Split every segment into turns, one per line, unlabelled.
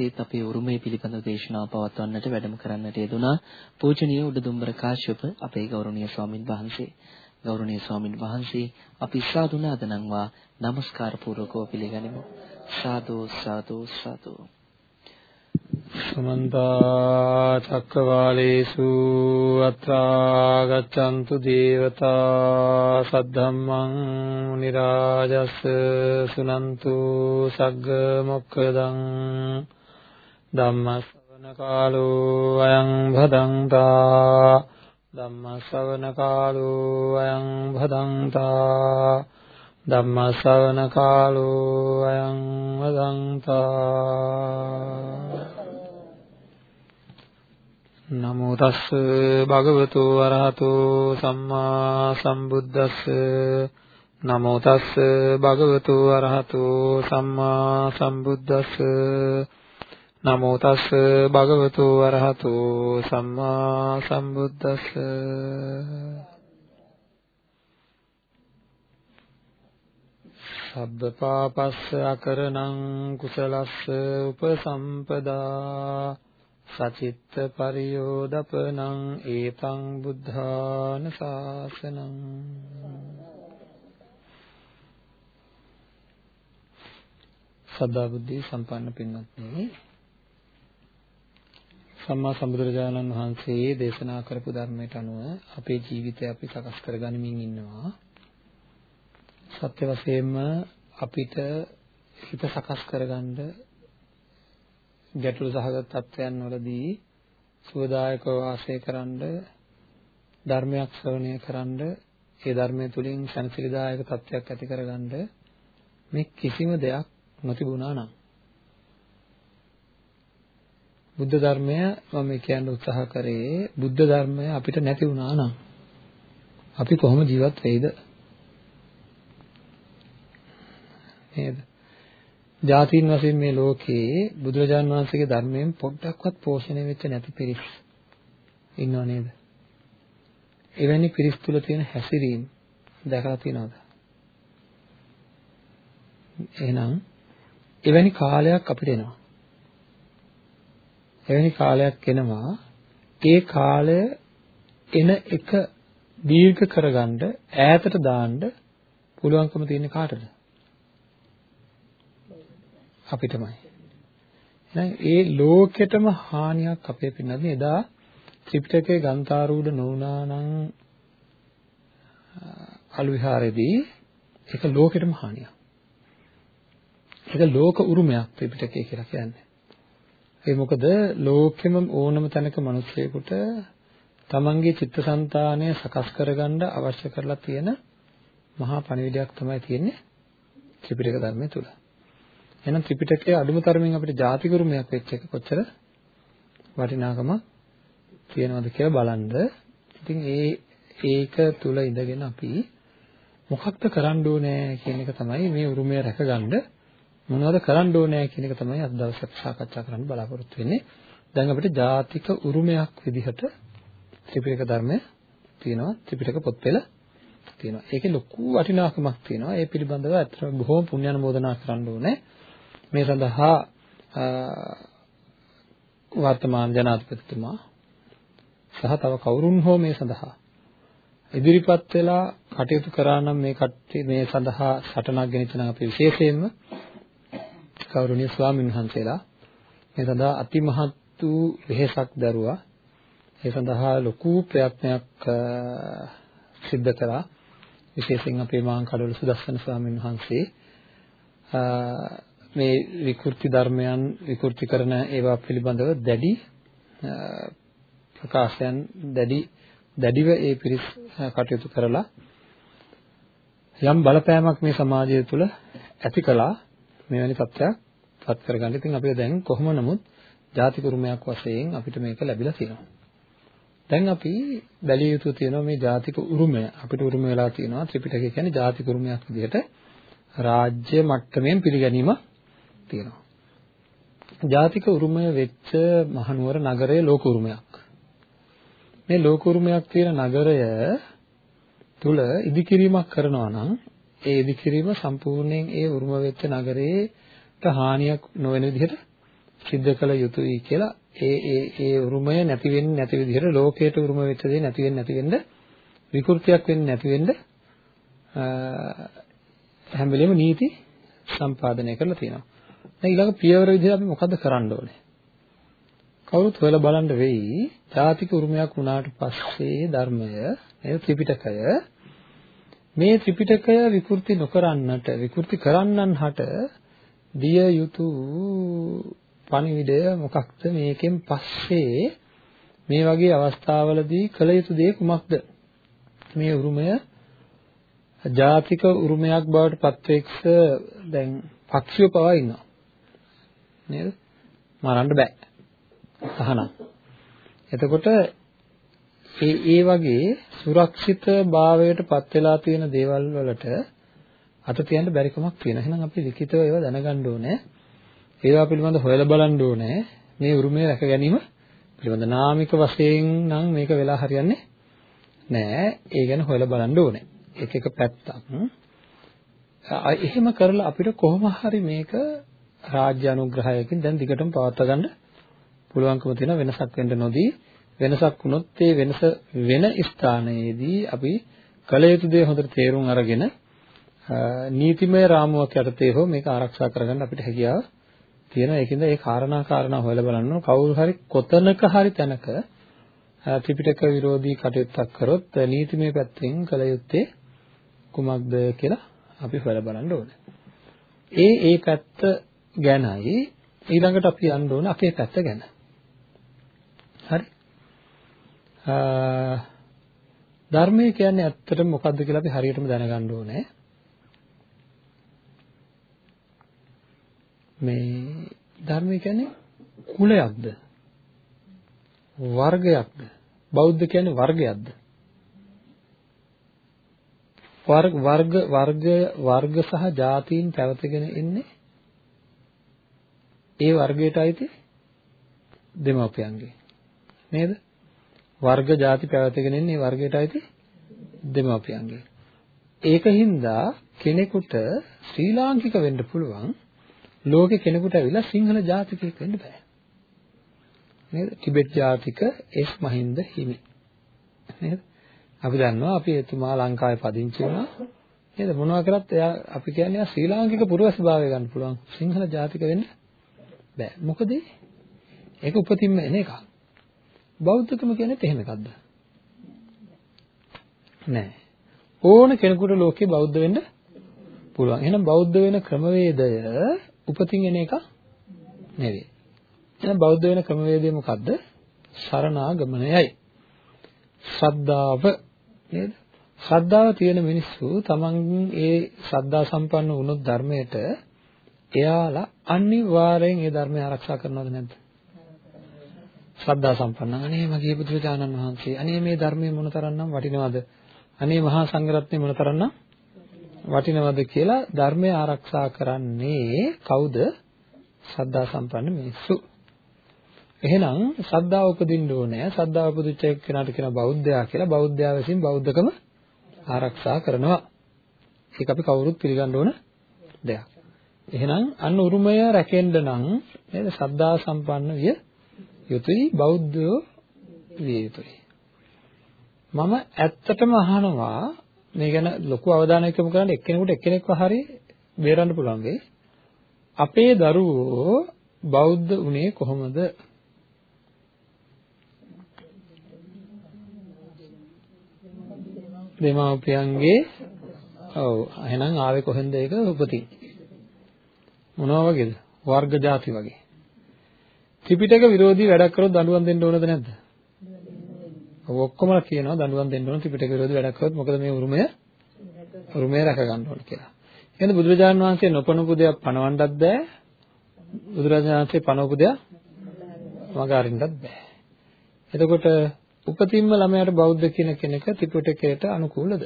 අද දවසේත් අපේ උරුමය පිළිබඳව දේශනාව පවත්වන්නට වැඩම කරන්නට යෙදුනා පූජනීය උඩදුම්බර කාශ්‍යප අපේ ගෞරවනීය ස්වාමින් වහන්සේ. ගෞරවනීය ස්වාමින් වහන්සේ අපි සාදුනාද නම්වා নমස්කාර පූර්වකව පිළිගනිමු. සාදු සාදු සාදු
සමන්ත චක්කවාලේසු අත්‍රා ගච්ඡන්තු දේවතා සද්ධම්මං මුනි රාජස් සුනන්තු සග්ග මොක්ඛදං ධම්මස්සවන කාලෝ අයං භදංතා ධම්මස්සවන කාලෝ අයං භදංතා ධම්මස්සවන කාලෝ අයං වදංතා නමෝ තස්ස භගවතු වරහතෝ සම්මා සම්බුද්දස්ස නමෝ තස්ස භගවතු වරහතෝ සම්මා සම්බුද්දස්ස නමෝ තස්ස භගවතු වරහතෝ සම්මා සම්බුද්දස්ස. සබ්බ පාපස්ස අකරණං කුසලස්ස උපසම්පදා. සචිත්ත පරියෝදපනං ඒතං බුද්ධාන ශාසනං සදා බුද්ධි සම්පන්න පින්වත්නි සම්මා සම්බුදුරජාණන් වහන්සේ දේශනා කරපු ධර්මයට අනුව අපේ ජීවිතය අපි සකස් කරගනිමින් ඉන්නවා. සත්‍ය වශයෙන්ම අපිට හිත සකස් කරගන්න ගැටළු සහගත තත්ත්වයන් වලදී සුවදායකව වාසය කරන්න ධර්මයක් ශ්‍රවණය කරන්න ඒ ධර්මය තුලින් සැනසෙලිදායක තත්ත්වයක් ඇති කරගන්න මේ කිසිම දෙයක් නොතිබුණා නම් බුද්ධ ධර්මය මම කියන්න උත්සාහ කරේ බුද්ධ ධර්මය අපිට නැති වුණා නම් අපි කොහොම ජීවත් වෙයිද නේද ජාතීන් වශයෙන් මේ ලෝකේ බුදුරජාන් වහන්සේගේ ධර්මයෙන් පොඩ්ඩක්වත් පෝෂණය වෙච්ච නැති පිරිස් ඉන්නව නේද? එවැනි පිරිස් තුල තියෙන හැසිරීම දැකලා තියෙනවද? එහෙනම් එවැනි කාලයක් අපිට එනවා. එවැනි කාලයක් එනවා ඒ කාලය එන එක දීර්ඝ කරගන්න ඈතට දාන්න පුළුවන්කම තියෙන කාටද? අපිටමයි. එහෙනම් ඒ ලෝකෙටම හානියක් අපේ පින්නත් එදා ත්‍රිපිටකයේ ගන්තාරූඪ නොවුනා නම් අලු විහාරෙදී ඒක ලෝකෙටම හානියක්. ඒක ලෝක උරුමයක් ත්‍රිපිටකය කියලා කියන්නේ. ඒ මොකද ලෝකෙම ඕනම තැනක මිනිස්සෙකුට තමන්ගේ චිත්තසංතානය සකස් කරගන්න අවශ්‍ය කරලා තියෙන මහා පණිවිඩයක් තමයි තියෙන්නේ ත්‍රිපිටක ධර්මයේ තුල. එහෙනම් ත්‍රිපිටකයේ අඩුම තරමින් අපිට ජාතිගුරුමයක් වෙච්ච එක කොච්චර වටිනාකම තියෙනවද කියලා බලන්න. ඉතින් ඒ ඒක තුල ඉඳගෙන අපි මොකක්ද කරන්න ඕනේ කියන එක තමයි මේ උරුමය රැකගන්න මොනවද කරන්න ඕනේ කියන එක තමයි අද දවසේ සාකච්ඡා කරන්න බලාපොරොත්තු වෙන්නේ. දැන් අපිට ජාතික උරුමයක් විදිහට ත්‍රිපිටක ධර්මය තියෙනවා. ත්‍රිපිටක පොත්පෙළ තියෙනවා. ඒකේ ලොකු වටිනාකමක් තියෙනවා. ඒ පිළිබඳව අත්‍තර බොහොම පුණ්‍යානුමෝදනා කරන්න ඕනේ. මේ සඳහා වර්තමාන ජනාධිපතිතුමා සහ තව කවුරුන් හෝ මේ සඳහා ඉදිරිපත් වෙලා කටයුතු කරා නම් මේ කට්ටිය මේ සඳහා සටනක් ගෙනිච්ච නම් අපි විශේෂයෙන්ම කෞරුණීය ස්වාමීන් වහන්සේලා මේ සඳහා අතිමහත් වූ වෙහෙසක් දරුවා ඒ සඳහා ලොකු ප්‍රයත්නයක් සිද්ධ කරා. විශේෂයෙන් අපේ මාංකඩවල සුදස්සන ස්වාමීන් වහන්සේ මේ විකෘති ධර්මයන් විකෘති කරන ඒවා පිළිබඳව දැඩි ප්‍රකාශයන් දැඩි දැඩිව ඒ පිරිස් කටයුතු කරලා යම් බලපෑමක් මේ සමාජය තුළ ඇති කළා. මෙවැනි තත්ත්වයක් පත් කරගන්න. ඉතින් අපි දැන් කොහොම නමුත් ජාතික උරුමයක් වශයෙන් අපිට මේක ලැබිලා තියෙනවා. දැන් අපි බැලිය යුතු තියෙනවා මේ ජාතික උරුමය අපිට උරුම වෙලා තියෙනවා ත්‍රිපිටකය කියන්නේ ජාතික උරුමයක් විදිහට රාජ්‍ය මට්ටමින් පිළිගැනීම තියෙනවා. ජාතික උරුමය වෙච්ච මහනුවර නගරය ලෝක උරුමයක්. මේ ලෝක උරුමයක් තියෙන නගරය තුල ඉදිකිරීමක් කරනවා නම් ඒ ඉදිකිරීම සම්පූර්ණයෙන් ඒ උරුම වෙච්ච නගරේට හානියක් නොවන විදිහට සිද්ධ කළ යුතුයි කියලා ඒ ඒ ඒ උරුමය නැති වෙන්නේ නැති විදිහට ලෝකයට උරුම වෙච්ච දේ නැති වෙන්නේ නැති වෙන්න විකෘතියක් වෙන්නේ නැති වෙන්න හැම වෙලෙම නීති සම්පාදනය කරලා තියෙනවා. දැන් ඊළඟ පියවර විදිහට අපි මොකද්ද කරන්න ඕනේ? කවුරුත් හොයලා බලන්න වෙයි. ජාතික උරුමයක් වුණාට පස්සේ ධර්මය, නේද ත්‍රිපිටකය මේ ත්‍රිපිටකය විකෘති නොකරන්නට විකෘති කරන්නන් හට දිය යුතු පණිවිඩය මොකක්ද? මේකෙන් පස්සේ මේ වගේ අවස්ථාවලදී කළ යුතු දේ කුමක්ද? මේ උරුමය ජාතික උරුමයක් බවට පත්වෙක්ස දැන් පක්ෂිය පවා ඉන්නවා. නේද? මරන්න බෑ. අහනම් එතකොට ඒ ඒ වගේ සුරක්ෂිත භාවයට පත් වෙලා තියෙන දේවල් වලට අත තියන්න බැරි කමක් තියෙනවා. එහෙනම් අපි ලිඛිතව ඒවා දැනගන්න ඕනේ. ඒවා පිළිබඳ හොයලා බලන්න ඕනේ. මේ උරුමය රැක ගැනීම පිළිබඳ නාමික වශයෙන් නම් මේක වෙලා හරියන්නේ නෑ. ඒ ගැන හොයලා බලන්න ඕනේ. එක එක පැත්තක්. එහෙම කරලා අපිට කොහොම හරි මේක රාජ්‍ය අනුග්‍රහයකින් දැන් දිගටම පවත්වා ගන්න පුළුවන්කම තියෙන වෙනසක් වෙන්න නොදී වෙනසක් වුණොත් ඒ වෙනස වෙන ස්ථානයේදී අපි කල යුතු දේ හොඳට තේරුම් අරගෙන නීතිමය රාමුවක් යටතේ හෝ මේක ආරක්ෂා කරගන්න අපිට හැකියාව තියෙනවා. ඒකින්ද ඒ කාරණා කාරණා හොයලා බලන්න කවුරු හරි කොතනක හරි තැනක ත්‍රිපිටක විරෝධී කටයුත්තක් කරොත් නීතිමය පැත්තෙන් කල යුත්තේ කුමක්ද කියලා අපි හොයලා බලන්න ඕනේ. ඒ ඒ පැත්ත ගැනයි ඊළඟට අපි යන්න ඕනේ අපේ පැත්ත ගැන. හරි? ධර්මය කියන්නේ ඇත්තටම මොකද්ද කියලා අපි හරියටම දැනගන්න ඕනේ. මේ ධර්මය කියන්නේ කුලයක්ද? වර්ගයක්ද? බෞද්ධ කියන්නේ වර්ගයක්ද? වර්ග වර්ග වර්ග වර්ග සහ ජාතීන් පැවතගෙන ඉන්නේ ඒ වර්ගයට අයිති දෙමාපියන්ගේ නේද? වර්ග ಜಾති පැවතගෙන ඉන්නේ වර්ගයට අයිති දෙමාපියන්ගේ. ඒකින්ද කෙනෙකුට ශ්‍රී ලාංකික වෙන්න පුළුවන් ලෝකේ කෙනෙකුට ඇවිල්ලා සිංහල ජාතිකයෙක් වෙන්න බෑ. නේද? ටිබෙට් ජාතික එස් මහින්ද හිමි. නේද? අපි දන්නවා අපි එතුමා ලංකාවේ පදිංචි වුණා. නේද? මොනවා කරත් එයා අපි කියන්නේ ශ්‍රී ලාංකික පුරවැසිභාවය ගන්න පුළුවන්. සිංහල ජාතික වෙන්න බෑ. මොකද ඒක උපතින්ම එන එකක්. බෞද්ධකම කියන්නේ එහෙම එකක්ද? නෑ. ඕන කෙනෙකුට ලෝකේ බෞද්ධ වෙන්න පුළුවන්. එහෙනම් බෞද්ධ වෙන ක්‍රමවේදය උපතින් එන එක නෙවෙයි. එහෙනම් බෞද්ධ වෙන ක්‍රමවේදය මොකද්ද? සරණාගමනයයි. ශ්‍රද්ධාව නේද? ශ්‍රද්ධාව තියෙන මිනිස්සු තමන් ඒ ශ්‍රද්ධා සම්පන්න වුණොත් ධර්මයට එයාලා අනිවාර්යෙන් ඒ ධර්මය ආරක්ෂා කරනවද නැද්ද? ශ්‍රද්ධා සම්පන්න. අනේ මගේ බුදුරජාණන් වහන්සේ. අනේ මේ ධර්මයේ මොනතරම්නම් වටිනවද? අනේ මහා සංඝරත්නය මොනතරම්නම් වටිනවද කියලා ධර්මය ආරක්ෂා කරන්නේ කවුද? ශ්‍රද්ධා සම්පන්න මිනිස්සු. එහෙනම් ශ්‍රද්ධාව උපදින්න ඕනේ. ශ්‍රද්ධාව උපදිච්ච කෙනාට කියන බෞද්ධයා කියලා. බෞද්ධයා විසින් බෞද්ධකම ආරක්ෂා කරනවා. ඒක අපි කවුරුත් පිළිගන්න ඕන දෙයක්. එහෙනම් අන්න උරුමය රැකෙන්න නම් නේද ශ්‍රද්ධා සම්පන්න විය යුතුයි බෞද්ධයෝ විය යුතුයි. මම ඇත්තටම අහනවා මේ ගැන ලොකු අවධානයක් යොමු කරන්න එක්කෙනෙකුට එක්කෙනෙක්ව හරි බේරන්න පුළුවන් වෙයි. අපේ දරුවෝ බෞද්ධ උනේ කොහොමද? දෙමාපියන්ගේ ඔව් එහෙනම් ආවේ කොහෙන්ද ඒක උපතින් මොනවා වගේද වර්ග ಜಾති වගේ ත්‍රිපිටක විරෝධී වැඩක් කරොත් දඬුවම් දෙන්න ඕනද නැද්ද? ඔක්කොම කියනවා දඬුවම් දෙන්න ඕන ත්‍රිපිටක විරෝධී වැඩක් කරොත් මොකද මේ උරුමය උරුමය රැක ගන්න ඕන කියලා. එහෙනම් බුදුරජාණන් වහන්සේ නොපනපු දෙයක් පණවන්නත් බෑ. බුදුරජාණන් වහන්සේ පනවපු දෙයක් මග අරින්නත් බෑ. එතකොට උපතින්ම ළමයාට බෞද්ධ කියන කෙනෙක් ත්‍රිපිටකයට අනුකූලද?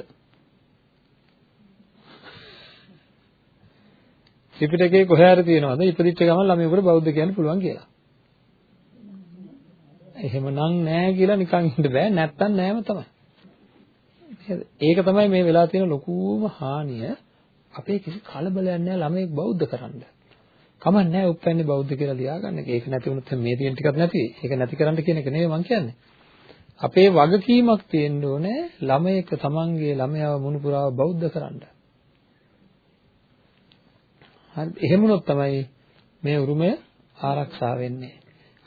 ත්‍රිපිටකේ කොහේ හරි තියෙනවද ඉපදිච්ච ගමන් ළමයෙකුට බෞද්ධ කියන්න පුළුවන් කියලා? එහෙමනම් නෑ කියලා නිකන් ඉන්න බෑ නැත්තම් නෑම තමයි. නේද? ඒක තමයි මේ වෙලා තියෙන ලොකුම හානිය. අපේ කිසි කලබලයක් නෑ ළමයෙක් බෞද්ධ කරන්න. කමක් නැහැ උප්පැන්නේ බෞද්ධ කියලා ලියාගන්න. ඒක නැති වුණොත් මේ තියෙන ටිකක් නැති වෙයි. ඒක නැති කරන්න කියන එක නෙවෙයි මං කියන්නේ. අපේ වගකීමක් තියෙන්න ඕනේ ළමයෙක් තමන්ගේ ළමයාව මුණුපුරාව බෞද්ධ කරන්න. හරි එහෙම වුණොත් තමයි මේ උරුමය ආරක්ෂා වෙන්නේ.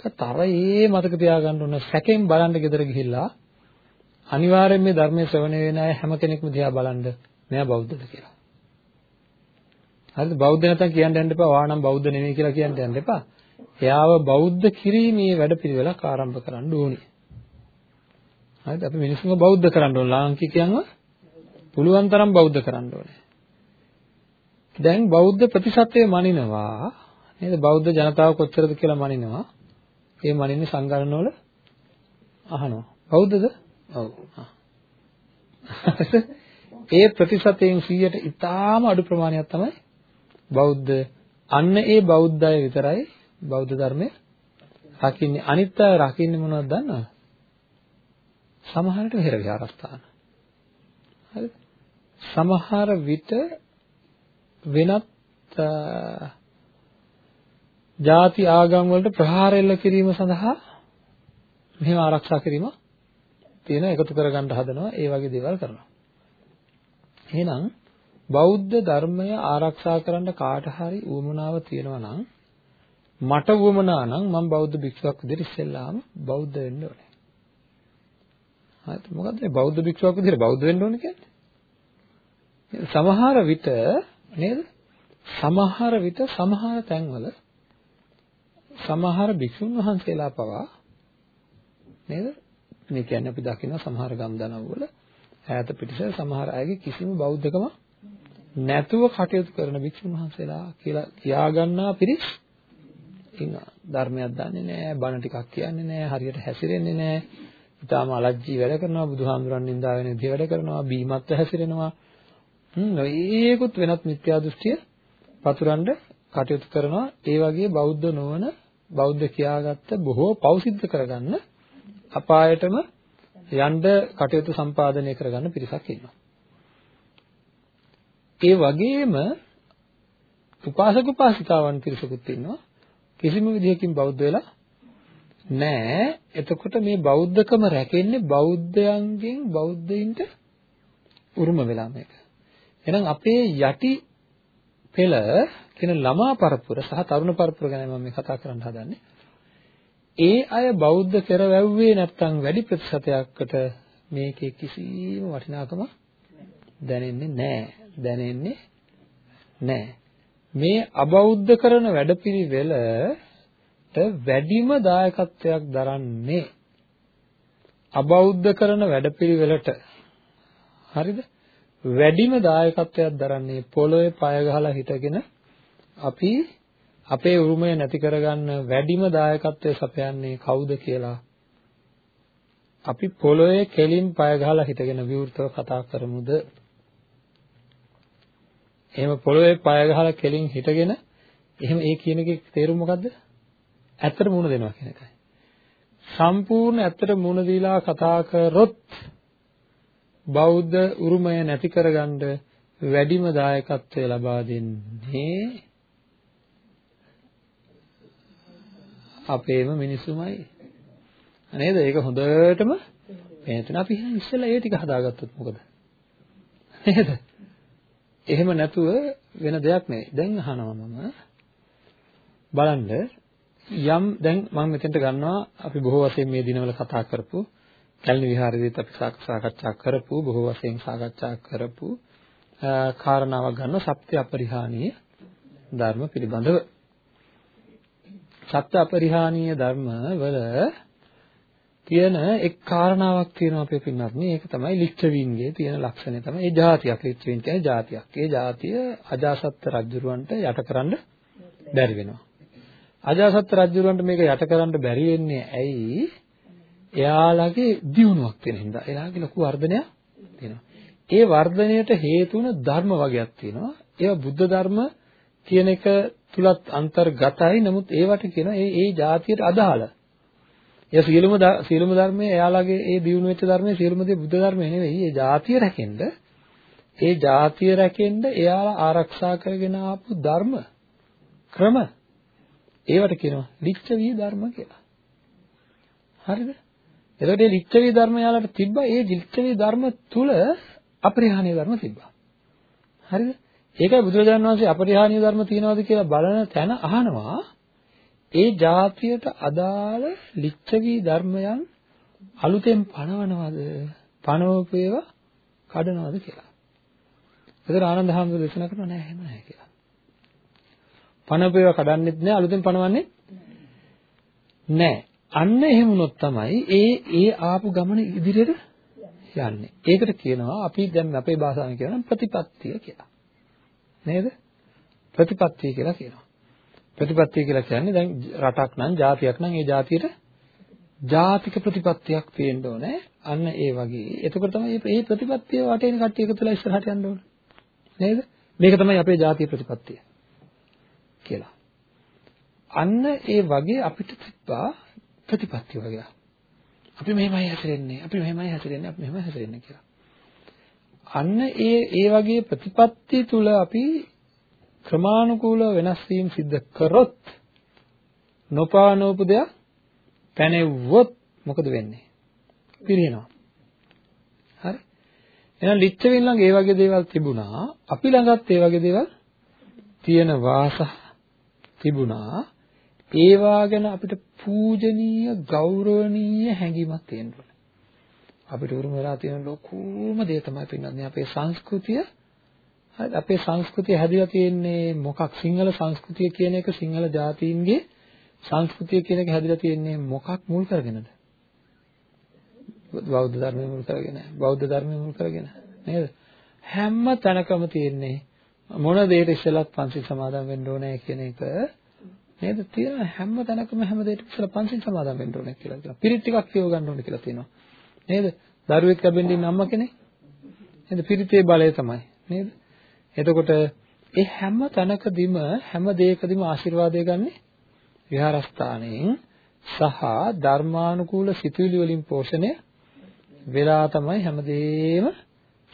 තරයේ මතක තියාගන්න ඕන සැකෙන් බලන්න ගෙදර ගිහිල්ලා අනිවාර්යෙන් මේ ධර්මයේ ශ්‍රවණය වෙන අය හැම කෙනෙක්ම දිහා බලන්න මෙයා බෞද්ධද කියලා. හරිද? බෞද්ධ නැත්නම් කියන්න යන්න එපා. වා නම් බෞද්ධ නෙමෙයි කියලා කියන්න යන්න එපා. එයාව බෞද්ධ කිරීමේ වැඩපිළිවෙලක් ආරම්භ කරන්න ඕනේ. හරිද? අපි මිනිස්සුන්ව බෞද්ධ කරන්න ඕන. ලාංකිකයන්ව පුළුවන් තරම් බෞද්ධ කරන්න ඕනේ. දැන් බෞද්ධ ප්‍රතිශතය මනිනවා නේද? බෞද්ධ ජනතාව කොච්චරද කියලා මනිනවා. ඒ මනින්නේ සංගණනවල අහනවා. බෞද්ධද? ඔව්. ඒ ප්‍රතිශතයෙන් 100ට ඉතාම අඩු ප්‍රමාණයක් තමයි බෞද්ධ. අන්න ඒ බෞද්ධ අය විතරයි බෞද්ධ ධර්මය රකින්නේ. අනිත් අය රකින්නේ මොනවද දන්නවද? සමහරට විහෙර විහාරස්ථාන. හරිද? සමහර විට වෙනත් ಜಾති ආගම් වලට ප්‍රහාර එල්ල කිරීම සඳහා මෙහෙම ආරක්ෂා කිරීම තියෙන එකතු කරගන්න හදනවා ඒ වගේ දේවල් කරනවා. එහෙනම් බෞද්ධ ධර්මය ආරක්ෂා කරන්න කාට හරි උවමනාව තියෙනවා නම් මට උවමනා නම් මම බෞද්ධ භික්ෂුවක් විදිහට ඉස්සෙල්ලාම බෞද්ධ වෙන්න ඕනේ. හරිද? මොකද්ද මේ බෞද්ධ භික්ෂුවක් විදිහට බෞද්ධ වෙන්න ඕනේ කියන්නේ? සමහර විට නේද? සමහර විට සමහර තැන්වල සමහර භික්ෂුන් වහන්සේලා පවා නේද? මේ කියන්නේ අපි දකින සමහර ගම්දනවල ඈත පිටිස සමහර අයගේ කිසිම බෞද්ධකම නැතුව කටයුතු කරන භික්ෂුන් වහන්සේලා කියලා කියාගන්නා පිරිස් ඉන්නවා. ධර්මයක් දන්නේ නැහැ, බණ ටිකක් කියන්නේ නැහැ, හරියට හැසිරෙන්නේ නැහැ. ඊටාම අලජ්ජී වැඩ කරනවා, බුදුහාමුදුරන් නින්දා වෙන විදිහ වැඩ කරනවා, බීමත්ව හැසිරෙනවා. හ්ම් ඒකුත් වෙනත් මිත්‍යා දෘෂ්ටිය පතුරන්න කටයුතු කරනවා. ඒ වගේ බෞද්ධ නොවන බෞද්ධ කියාගත්ත බොහෝ පෞසිද්ධ කරගන්න අපායටම යන්න කටයුතු සම්පාදනය කරගන්න පිරිසක් ඉන්නවා. ඒ වගේම උපාසක උපාසිකාවන් පිරිසකුත් ඉන්නවා. කිසිම විදිහකින් බෞද්ධ වෙලා නෑ. එතකොට මේ බෞද්ධකම රැකෙන්නේ බෞද්ධයන්ගෙන් බෞද්ධයින්ට උරුම වෙලා මේක. එහෙනම් අපේ යටි පෙළ කියන ළමා පරපුර සහ තරුණ පරපුර ගැන මම මේ කතා කරන්න හදන්නේ. ඒ අය බෞද්ධ කරවැව්වේ නැත්නම් වැඩි ප්‍රතිශතයකට මේකේ කිසිම වටිනාකමක් දැනෙන්නේ නැහැ. දැනෙන්නේ නැහැ. මේ අබෞද්ධ කරන වැඩපිළිවෙලට වැඩිම දායකත්වයක් දරන්නේ අබෞද්ධ කරන වැඩපිළිවෙලට හරිද? වැඩිම දායකත්වයක් දරන්නේ පොළොවේ පය ගහලා හිටගෙන අපි අපේ උරුමය නැති කරගන්න වැඩිම දායකත්වය සපයන්නේ කවුද කියලා අපි පොළොවේ කෙලින් පය ගහලා හිටගෙන විවෘතව කතා කරමුද? එහෙම පොළොවේ පය ගහලා කෙලින් හිටගෙන එහෙම ඒ කියන එකේ තේරුම මොකද්ද? ඇත්තට මුණ දෙනවා කියන එකයි. සම්පූර්ණ ඇත්තට මුණ දීලා කතා කරොත් බෞද්ධ උරුමය නැති කරගන්න වැඩිම දායකත්වය ලබා දෙන්නේ අපේම මිනිසුමයි. නේද? ඒක හොඳටම පේන අපි ඉස්සෙල්ලා ඒ ටික හදාගත්තොත් මොකද? නේද? එහෙම නැතුව වෙන දෙයක් නෙවෙයි. දැන් අහනවා මම බලන්න යම් දැන් මම මෙතෙන්ට ගන්නවා අපි බොහෝ වශයෙන් මේ දිනවල කතා කරපු කැලණි විහාරයේදීත් අපි සාකච්ඡා කරපු බොහෝ වශයෙන් සාකච්ඡා කරපු කාරණාවක් ගන්න සත්‍ය අපරිහානීය ධර්ම පිළිබඳව සත්‍ය අපරිහානීය ධර්ම වල තියෙන එක් කාරණාවක් තියෙනවා අපේ පින්නත් නේ. ඒක තමයි ලිච්ඡවින්ගේ තියෙන ලක්ෂණය තමයි. ඒ જાතියක් ලිච්ඡවින් කියන්නේ જાතියක්. ඒ જાතිය අජාසත් රජුරවන්ට යටකරන්න බැරි වෙනවා. අජාසත් රජුරවන්ට මේක යටකරන්න බැරි වෙන්නේ ඇයි? එයාලගේ දියුණුවක් තියෙන හින්දා. එයාලගේ ලොකු වර්ධනයක් තියෙනවා. ඒ වර්ධනයට හේතු වන ධර්ම වර්ගයක් තියෙනවා. ඒවා බුද්ධ ධර්ම කියන එක තුලත් අන්තර්ගතයි. නමුත් ඒවට කියන ඒ ඒ જાතියට අදාළ. ඒ සියලුම සියලුම ධර්මයේ එයාලගේ ඒ දියුණු වෙච්ච ධර්මයේ සියලුම දේ බුද්ධ ධර්මයේ නෙවෙයි. ඒ જાතිය රැකෙන්න ඒ જાතිය රැකෙන්න එයාලා ආරක්ෂා කරගෙන ආපු ධර්ම ක්‍රම ඒවට කියනවා ලිච්ඡ වී ධර්ම කියලා. හරිද? එතකොට මේ ලිච්ඡ වී ධර්ම යාලට තිබ්බා. ඒ ලිච්ඡ වී ධර්ම තුල අපරිහානීය ධර්ම තිබ්බා. හරිද? ඒකයි බුදුරජාණන් වහන්සේ අපරිහානීය ධර්ම තියනවාද කියලා බලන තැන අහනවා ඒ જાතියට අදාළ ලිච්ඡවී ධර්මයන් අලුතෙන් පනවනවද? පනවපේව කඩනවද කියලා. ඒතර ආනන්ද හැමෝම දේශනා කරනවා නෑ එහෙම නෑ කියලා. පනවපේව කඩන්නෙත් නෑ අලුතෙන් පනවන්නේ නෑ. අන්න එහෙම වුණොත් තමයි ඒ ඒ ආපු ගමන ඉදිරියට යන්නේ. ඒකට කියනවා අපි දැන් අපේ භාෂාවෙන් කියනවා ප්‍රතිපත්තිය කියලා. නේද? ප්‍රතිපත්තිය කියලා කියනවා. ප්‍රතිපත්තිය කියලා කියන්නේ දැන් රටක් නම් ජාතියක් නම් ඒ ජාතියට ජාතික ප්‍රතිපත්තියක් තියෙන්න ඕනේ. අන්න ඒ වගේ. එතකොට තමයි මේ ප්‍රතිපත්තිය වටේන කට්ටිය එකතු වෙලා ඉස්සරහට යන්න ඕනේ. නේද? මේක තමයි අපේ ජාතිය ප්‍රතිපත්තිය කියලා. අන්න ඒ වගේ අපිට තිබ්බා ප්‍රතිපත්තිය වගේ. අපි මෙහෙමයි හැසිරෙන්නේ. අපි මෙහෙමයි හැසිරෙන්නේ. අපි මෙහෙමයි හැසිරෙන්නේ කියලා. අන්න ඒ ඒ වගේ ප්‍රතිපත්ති තුල අපි ක්‍රමානුකූලව වෙනස් වීම සිද්ධ කරොත් නොපානෝපු දෙයක් පැනෙව්වොත් මොකද වෙන්නේ? පිරිනනවා. හරි? එහෙනම් ලිච්ඡවින් ළඟ ඒ වගේ දේවල් තිබුණා. අපි ළඟත් ඒ වගේ දේවල් තියෙන වාස තිබුණා. ඒවා ගැන අපිට පූජනීය ගෞරවනීය හැඟීමක් තියෙන්න ඕනේ. අපිට උරුම වෙලා තියෙන ලොකුම දේ තමයි පින්නන්නේ අපේ සංස්කෘතිය. හරිද? අපේ සංස්කෘතිය හැදිලා තියෙන්නේ මොකක් සිංහල සංස්කෘතිය කියන එක සිංහල ජාතීන්ගේ සංස්කෘතිය කියන එක හැදිලා තියෙන්නේ මොකක් මුල් කරගෙනද? බෞද්ධ ධර්මය මුල් කරගෙන. බෞද්ධ ධර්මය මුල් කරගෙන. නේද? හැම තැනකම තියෙන්නේ මොන දෙයකට ඉස්සෙල්ලත් පන්සිල් සමාදන් වෙන්න ඕනේ කියන එක නේද? තියෙන හැම තැනකම හැම දෙයකටම ඉස්සෙල්ලා පන්සිල් සමාදන් වෙන්න ඕනේ කියලා කියනවා. පිරිත් ටිකක් කියව ගන්න ඕනේ කියලා තියෙනවා. නේද? දරුවෙක් ලැබෙන්න ඉන්න අම්මා කෙනෙක්. නේද? පිරිතේ බලය තමයි. නේද? එතකොට ඒ හැම තැනකදීම හැම දෙයකදීම ආශිර්වාදය ගන්නේ විහාරස්ථානයෙන් සහ ධර්මානුකූල සිතුවිලි වලින් පෝෂණය වෙලා තමයි හැමදේම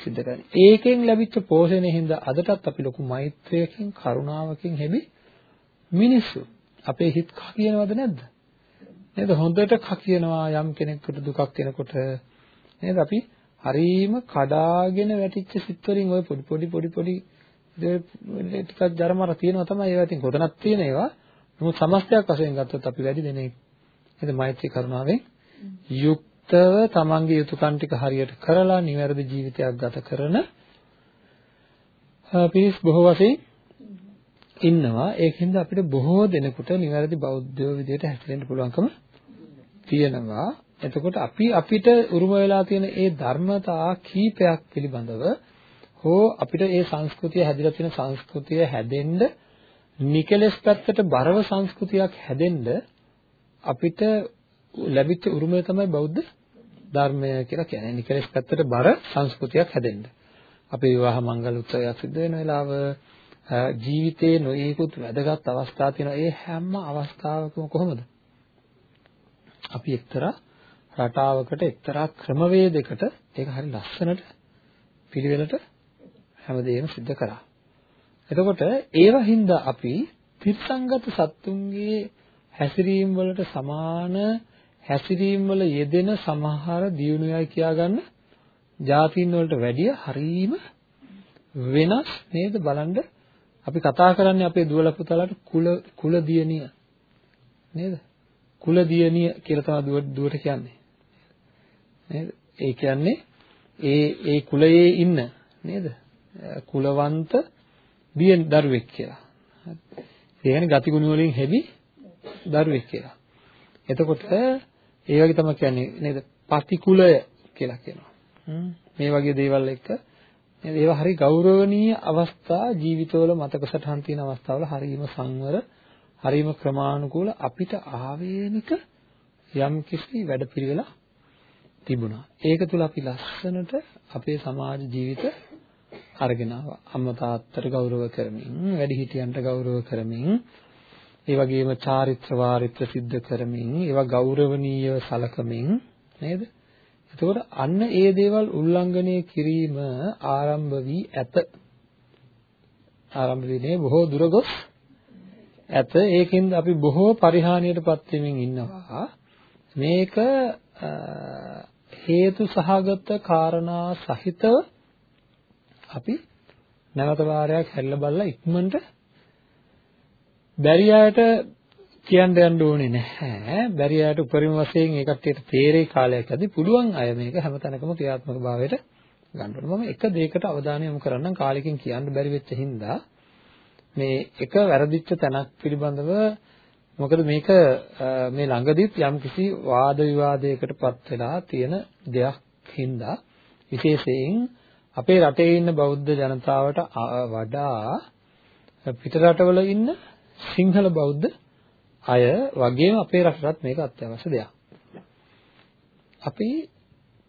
සිද්ධ කරන්නේ. ඒකෙන් ලැබිච්ච පෝෂණය හින්දා අදටත් අපි ලොකු මෛත්‍රියකින් කරුණාවකින් හැබි මිනිස්සු. අපේ හිත කහ කියනවද නැද්ද? නේද? හොඳට කහ කියනවා යම් කෙනෙකුට දුකක් එනකොට නේද? අපි හරීම කඩාගෙන වැටිච්ච සිත් වලින් ওই පොඩි පොඩි පොඩි පොඩි ටිකක් ජරමර තියෙනවා තමයි ඒවා ඉතින් කොතනක් තියෙන ඒවා. නමුත් සමස්තයක් වශයෙන් ගත්තොත් අපි වැඩි දෙනෙක් නේද මෛත්‍රී කරුණාවෙන් යුක්තව තමන්ගේ යුතුයකම් ටික හරියට කරලා නිවැරදි ජීවිතයක් ගත කරන පිරිස් බොහෝ වශයෙන් ඉන්නවා ඒකින්ද අපිට බොහෝ දෙනෙකුට නිවැරදි බෞද්ධ විදියට හැසිරෙන්න පුළුවන්කම තියෙනවා එතකොට අපි අපිට උරුම වෙලා තියෙන ඒ ධර්මතා කීපයක් පිළිබඳව හෝ අපිට ඒ සංස්කෘතිය හැදිලා තියෙන සංස්කෘතිය හැදෙන්න නිකලස් පැත්තට බරව සංස්කෘතියක් හැදෙන්න අපිට ලැබිච්ච උරුමය තමයි බෞද්ධ ධර්මය කියලා කියන්නේ. නිකලස් පැත්තට බර සංස්කෘතියක් හැදෙන්න. අපේ විවාහ මංගල උත්සවයක් සිද්ධ වෙන වෙලාව ජීවිතයේ නොයෙකුත් වැදගත් අවස්ථා තියෙනවා. ඒ හැම අවස්ථාවකම කොහොමද? අපි එක්තරා රටාවකට එක්තරා ක්‍රමවේදයකට ඒක හරි ලස්සනට පිළිවෙලට හැමදේම සිද්ධ කරා. එතකොට ඒව හින්දා අපි තිරසංගත සත්තුන්ගේ හැසිරීම් වලට සමාන හැසිරීම් වල යෙදෙන සමහර දියුණුවයි කියාගන්න. જાතින් වලට වැඩිය හරීම වෙනස් නේද බලන්න. අපි කතා කරන්නේ අපේ දුවල පුතාලට කුල කුල දියණිය නේද? කුල දියණිය කියලා තමයි දුවට කියන්නේ නේද ඒ කියන්නේ ඒ ඒ කුලයේ ඉන්න නේද කුලවන්ත දිය දරුවෙක් කියලා. ඒ කියන්නේ ගතිගුණ වලින් හෙබි දරුවෙක් කියලා. එතකොට ඒ වගේ තමයි කියන්නේ නේද? පතිකුලය කියලා කියනවා. මේ වගේ දේවල් එක්ක නේද? ඒවා හරි ගෞරවනීය අවස්ථා ජීවිතවල මතක සටහන් තියෙන අවස්ථාවල හරීම සංවර, හරීම ක්‍රමානුකූල අපිට ආවේනික යම් කිසි වැඩපිළිවෙලක් තිබුණා. ඒක තුල අපි ලස්සනට අපේ සමාජ ජීවිත අරගෙන ආවා. අම්මා තාත්තට ගෞරව කරමින්, වැඩිහිටියන්ට ගෞරව කරමින්, ඒ වගේම චාරිත්‍ර වාරිත්‍ර සිද්ධ කරමින්, ඒවා ගෞරවණීයව සලකමින් නේද? එතකොට අන්න ඒ දේවල් උල්ලංඝනය කිරීම ආරම්භ වී ඇත. ආරම්භ වෙන්නේ බොහෝ දුර ගොස් ඇත ඒකින්ද අපි බොහෝ පරිහානියටපත් වෙමින් ඉන්නවා මේක හේතු සහගත කාරණා සහිතව අපි නැවත වාරයක් හැරිලා බලලා ඉක්මනට බැරි අයට කියන්න යන්න ඕනේ නැහැ. බැරි අයට උපරිම වශයෙන් ඒ කට්ටියට තේරෙයි කාලයක් ඇද්දි පුළුවන් අය මේක හැමතැනකම ක්‍රියාත්මක භාවයට ගන්න ඕනේ. මම එක දෙයකට අවධානය යොමු කරන්නම් කාලෙකින් කියන්න බැරි වෙච්ච හින්දා මේ එක වැරදිච්ච තැනක් පිළිබඳව මොකද මේක මේ ළඟදීත් යම්කිසි වාද විවාදයකටපත් වෙලා තියෙන දෙයක් හින්දා විශේෂයෙන් අපේ රටේ ඉන්න බෞද්ධ ජනතාවට වඩා පිට රටවල ඉන්න සිංහල බෞද්ධ අය වගේම අපේ රටටත් මේක අත්‍යවශ්‍ය දෙයක්. අපි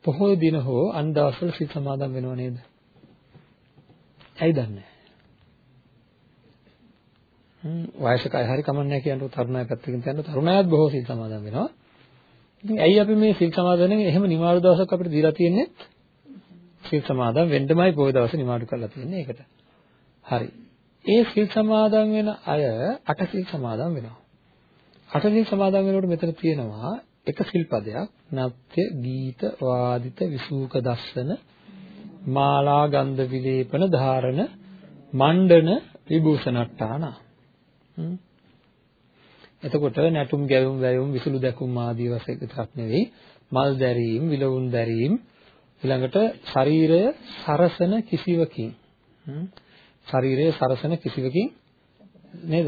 පොහොය දින හෝ අන් දවස්වල සිත සමාදන් වෙනව නේද? ඇයි දන්නේ? හ්ම් වයසක අය හරි කමන්නේ කියනකොට තරුණය පැත්තකින් තියන්න තරුණයත් බොහෝ සිත සමාදන් වෙනවා. ඉතින් ඇයි අපි මේ සිත සමාදන්ෙන් එහෙම නිමාඩු දවසක් අපිට දීලා තියෙන්නේ? සිත සමාදන් වෙන්නමයි පොය දවසේ නිමාඩු කරලා තියෙන්නේ ඒකට. හරි. ඒ සිත සමාදන් වෙන අය අට සිත සමාදන් වෙනවා. අට සිත සමාදන් වෙනකොට මෙතන තියෙනවා එක සිල්පදයක් නත්‍ය ගීත වාදිත විසූක දස්සන මාලා ගන්ධ විලේපන ධාරණ මණ්ඩන විභූෂණට්ටාන එතකොට නැටුම් ගැයුම් වැයුම් විසුළු දැකුම් ආදී වශයෙන් විතරක් නෙවෙයි. මල් දැරීම් විලවුන් දැරීම් ඊළඟට ශරීරය සරසන කිසිවකින්. ශරීරය සරසන කිසිවකින් නේද?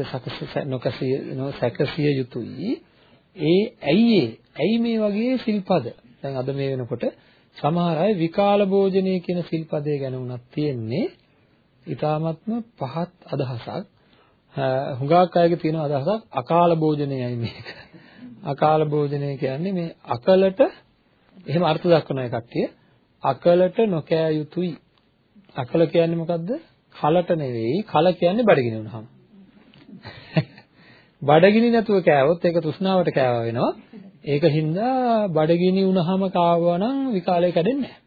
නොකසිය නොසැකසිය යුතුයි. ඒ ඇයි ඇයි මේ වගේ සිල්පද? දැන් අද මේ වෙනකොට සමහර අය විකාල භෝජනය කියන සිල්පදේ ගැන උනත් තියෙන්නේ ඊ타මත්ම පහත් අදහසක්. හුඟක් අයගේ තියෙන අදහසක් අකාල භෝජනයයි මේක අකාල භෝජනය කියන්නේ මේ අකලට එහෙම අර්ථ දක්වන එක කට්ටිය අකලට නොකෑ යුතුයි. අකල කියන්නේ මොකද්ද? කලට නෙවෙයි. කල කියන්නේ බඩගිනි වුණාම. බඩගිනි නැතුව කෑවොත් ඒක තෘෂ්ණාවට කෑවා වෙනවා. ඒක හින්දා බඩගිනි වුණාම කාවවා නම් විකාලේ කැඩෙන්නේ නැහැ.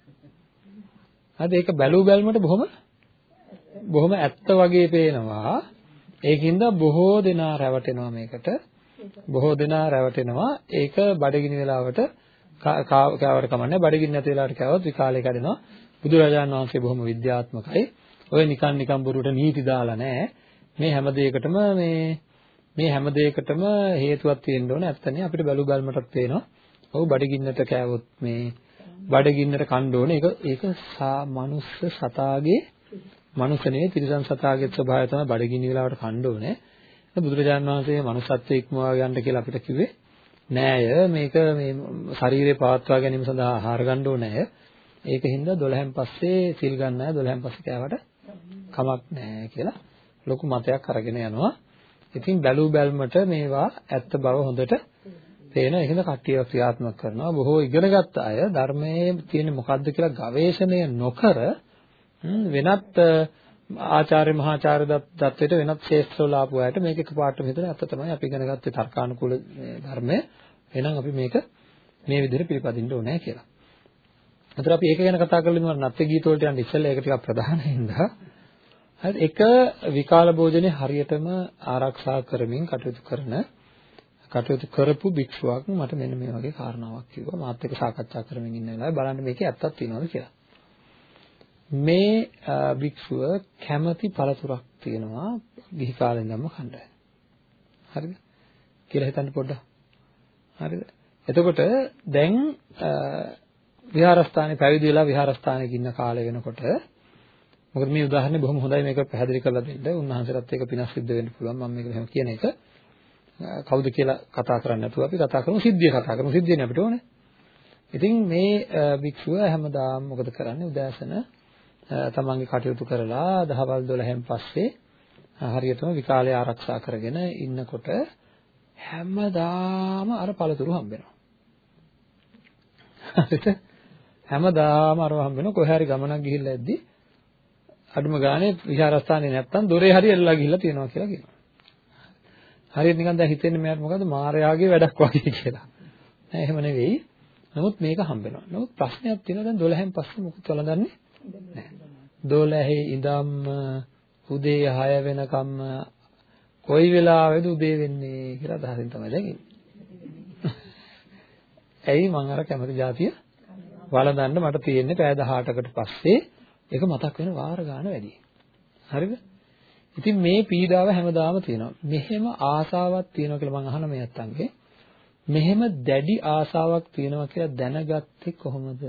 හරිද? ඒක බැලූ බැල්මට බොහොම බොහොම ඇත්ත වගේ පේනවා. ඒකින්ද බොහෝ දෙනා රැවටෙනවා මේකට. බොහෝ දෙනා රැවටෙනවා. ඒක බඩගිනි වෙලාවට කාවට කමන්නේ බඩගින්න නැති වෙලාවට කෑවොත් විකාලේ කැඩෙනවා. බුදුරජාණන් වහන්සේ බොහොම විද්‍යාත්මකයි. ඔය නිකන් නිකන් බොරුවට නීති දාලා නැහැ. මේ හැම දෙයකටම මේ මේ හැම දෙයකටම හේතුවක් තියෙන්න ඕන. ඇත්තනේ අපිට බැලු බැලමටත් පේනවා. ඔව් බඩගින්නට කෑවොත් මේ බඩගින්නට කන්න ඕනේ. ඒක ඒක මනුස්ස සතාගේ මනුස්සනේ තිරිසන් සතාගේ ස්වභාවය තමයි බඩගිනි වෙලාවට කන්න ඕනේ බුදුරජාණන් වහන්සේ මනුස්සත්වයේ ඉක්මවා යන්න කියලා අපිට කිව්වේ නෑය මේක මේ ශරීරේ පවත්වා ගැනීම සඳහා ආහාර ගන්න ඕනේ. ඒකින්ද 12න් පස්සේ සිල් ගන්න අය 12න් පස්සේ කෑවට කමක් නෑ කියලා ලොකු මතයක් අරගෙන යනවා. ඉතින් බැලූ බැල්මට මේවා ඇත්ත බව හොඳට පේන ඒකද කට්ටිය ක්‍රියාත්මක කරනවා. බොහෝ ඉගෙනගත්ත අය ධර්මයේ තියෙන මොකද්ද කියලා ගවේෂණය නොකර වෙනත් ආචාර්ය මහාචාර්ය දත්තයට වෙනත් ශේෂ්ත්‍රවල ආපු අයට මේක එකපාරටම හිතන ඇත්ත තමයි අපි ඉගෙන ගත්තේ තර්කානුකූල ධර්මය. එහෙනම් අපි මේක මේ විදිහට පිළිපදින්න ඕනේ කියලා. අතට අපි ඒක ගැන කතා කරලා ඉන්නවා නත්ති ගීත වලට යන්න ඉස්සෙල්ලා ඒක ටිකක් ප්‍රධාන හින්දා. හරි එක විකාල භෝජනේ හරියටම ආරක්ෂා කරමින් කටයුතු කරන කටයුතු කරපු භික්ෂුවක් මට මෙන්න මේ වගේ කාරණාවක් කිව්වා. මාත් එක්ක සාකච්ඡා කරමින් ඉන්න වෙලාවේ බලන්න මේකේ ඇත්තක් තියෙනවද කියලා. මේ භික්ෂුව කැමැති පළතුරක් තියෙනවා ගිහි කාලේ ඉඳන්ම කන්න. හරිද? කියලා හිතන්න පොඩ්ඩක්. හරිද? එතකොට දැන් විහාරස්ථානේ පැවිදි වෙලා විහාරස්ථානයක ඉන්න කාලේ වෙනකොට මොකද මේ උදාහරණේ බොහොම හොඳයි මේක පැහැදිලි කරලා දෙන්න. උන්වහන්සේටත් ඒක පිනස් සිද්ධ වෙන්න පුළුවන්. මම මේක එහෙම කියන එක කවුද කියලා කතා කරන්නේ නැතුව අපි කතා කරමු සිද්ධිය කතා කරමු. සිද්ධියනේ අපිට ඕනේ. ඉතින් මේ භික්ෂුව හැමදාම මොකද කරන්නේ? උදෑසන තමන්ගේ කටයුතු කරලා දහවල් 12න් පස්සේ හරියටම විකාලය ආරක්ෂා කරගෙන ඉන්නකොට හැමදාම අර පළතුරු හම්බෙනවා. හරිද? හැමදාම අරව හම්බෙනවා කොහේ හරි ගමනක් ගිහිල්ලා ඇද්දි අඩුම ගානේ විහාරස්ථානේ නැත්තම් දොරේ හරි එල්ලලා ගිහිල්ලා තියෙනවා කියලා කියනවා. හරියට නිකන් දැන් හිතෙන්නේ මෙයාට මොකද්ද මායාවේ වැඩක් වගේ කියලා. නෑ එහෙම නෙවෙයි. නමුත් මේක හම්බෙනවා. නමුත් ප්‍රශ්නයක් තියෙනවා දැන් 12න් පස්සේ මොකද වළඳන්නේ? නෑ. 12 ඉඳන්ම උදේ 6 වෙනකම්ම කොයි වෙලාවෙද උදේ වෙන්නේ කියලා අදහසින් තමයි දැන් ඉන්නේ. ඇයි මං අර කැමති જાතිය වළඳන්න මට තියෙන්නේ පෑ 18කට පස්සේ ඒක මතක් වෙන වාර ගන්න වැඩි. හරිද? ඉතින් මේ පීඩාව හැමදාම තියෙනවා. මෙහෙම ආසාවක් තියෙනවා කියලා මං අහන මේ අත්තන්ගේ. මෙහෙම දැඩි ආසාවක් තියෙනවා කියලා දැනගත්තේ කොහොමද?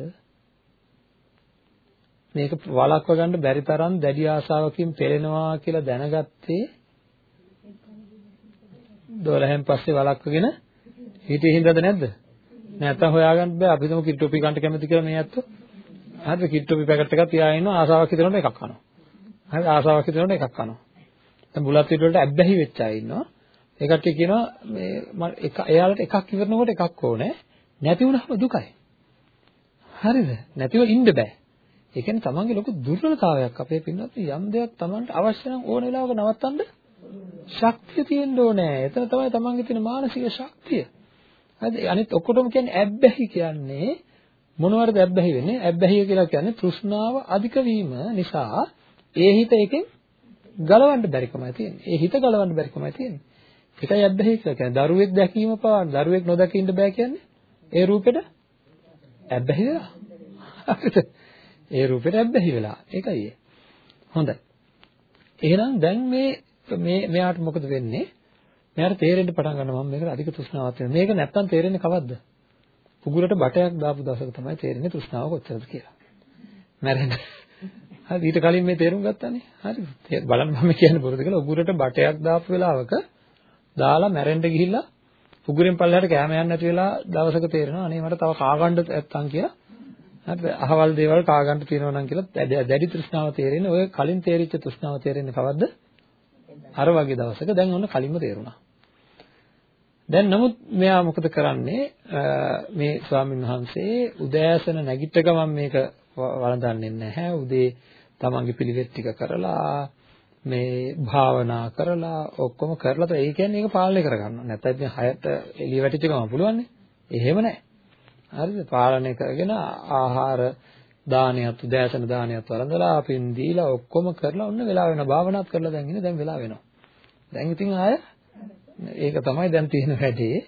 මේක වළක්ව ගන්න බැරි තරම් දැඩි ආසාවකින් පෙළෙනවා කියලා දැනගත්තේ 12න් පස්සේ වළක්වගෙන හිතේ හින්දාද නැද්ද? නැත්තම් හොයාගන්න බෑ අපි තමු කිට්ටොපි කන්ට කැමති කියලා මේ ඇත්තෝ. හරිද? කිට්ටොපි පැකට් එකක් තියාගෙන ඉන්නවා ආසාවක් හිතනකොට එකක් කනවා. හරිද? ආසාවක් හිතනකොට එකක් කනවා. දැන් බුලත් පිට වලට ඇබ්බැහි වෙච්ච අය ඉන්නවා. ඒ කට්ටිය කියනවා මේ එක එයාලට එකක් ඉවරනකොට එකක් ඕනේ. නැති වුණාම දුකයි. හරිද? නැතිව ඉන්න බෑ. ඒ කියන්නේ තමන්ගේ ලොකු දුර්වලතාවයක් අපේ පින්නත් යම් දෙයක් තමන්ට අවශ්‍ය නම් ඕන වෙලාවක නවත්තන්න ශක්තිය තියෙන්න ඕනේ. එතන තමයි තමන්ගේ තියෙන මානසික ශක්තිය. හරිද? අනිත් ඔක්කොටම කියන්නේ ඇබ්බැහි කියන්නේ මොනවටද ඇබ්බැහි වෙන්නේ? ඇබ්බැහිය කියලා කියන්නේ තෘෂ්ණාව අධික වීම නිසා ඒ හිත එකෙන් ගලවන්න බැරිකමයි තියෙන්නේ. ඒ හිත ගලවන්න බැරිකමයි තියෙන්නේ. ඒකයි ඇබ්බැහි කියලා කියන්නේ. දරුවෙක් දැකීම පවා දරුවෙක් නොදකින්න බෑ කියන්නේ. ඒ රූපෙට ඇබ්බැහි වෙලා. හරිද? ඒ රූපෙට ඇබ්බැහි වෙලා. ඒකයි ඒ. හොඳයි. එහෙනම් දැන් මේ මේ මෙයාට මොකද වෙන්නේ? මෙයාට තේරෙන්න පටන් ගන්නවා මම මේකට අධික තෘෂ්ණාවක් තියෙනවා. මේක නැත්තම් තේරෙන්නේ කවද්ද? පුගුරට බටයක් දාපු දවසක තමයි තේරෙන්නේ තෘෂ්ණාව කොච්චරද කියලා. මැරෙන්න. හරි ඊට කලින් මේ තේරුම් ගත්තානේ. හරි. බලන්න මම කියන්නේ බොරුද කියලා උගුරට බටයක් දාපු වෙලාවක දාලා මැරෙන්න ගිහිල්ලා පුගුරෙන් පල්ලෙහාට කැම යන්නේ නැති වෙලා දවසක තේරෙනවා අනේ මට තව කාගන්න නැත්තම් කියලා. හරිද? අහවල් දේවල් කාගන්න තියෙනවා නම් කියලා දැඩි තෘෂ්ණාව තේරෙන්නේ. ඔය කලින් තේරිච්ච තෘෂ්ණාව තේරෙන්නේ කවද්ද? අර වගේ දවසක දැන් ඔන්න කලින්ම තේරුණා. දැන් නමුත් මෙයා මොකද කරන්නේ මේ ස්වාමීන් වහන්සේ උදෑසන නැගිට ගමන් මේක වළඳන්නේ නැහැ උදේ තමන්ගේ පිළිවෙත් ටික කරලා මේ භාවනා කරලා ඔක්කොම කරලා તો ඒ කියන්නේ ඒක පාලනය කරගන්නවා නැත්නම් ඉතින් 6ට එළිය වැටිච්ච ගමන් පුළුවන් නේ එහෙම නැහැ හරිද පාලනය කරගෙන ආහාර දානයත් උදෑසන දානයත් වළඳලා පින් දීලා ඔක්කොම කරලා ඔන්න වෙලා වෙනවා භාවනාත් කරලා දැන් ඉන්නේ දැන් වෙලා වෙනවා දැන් ඉතින් ආය ඒක තමයි දැන් තියෙන වැඩේ.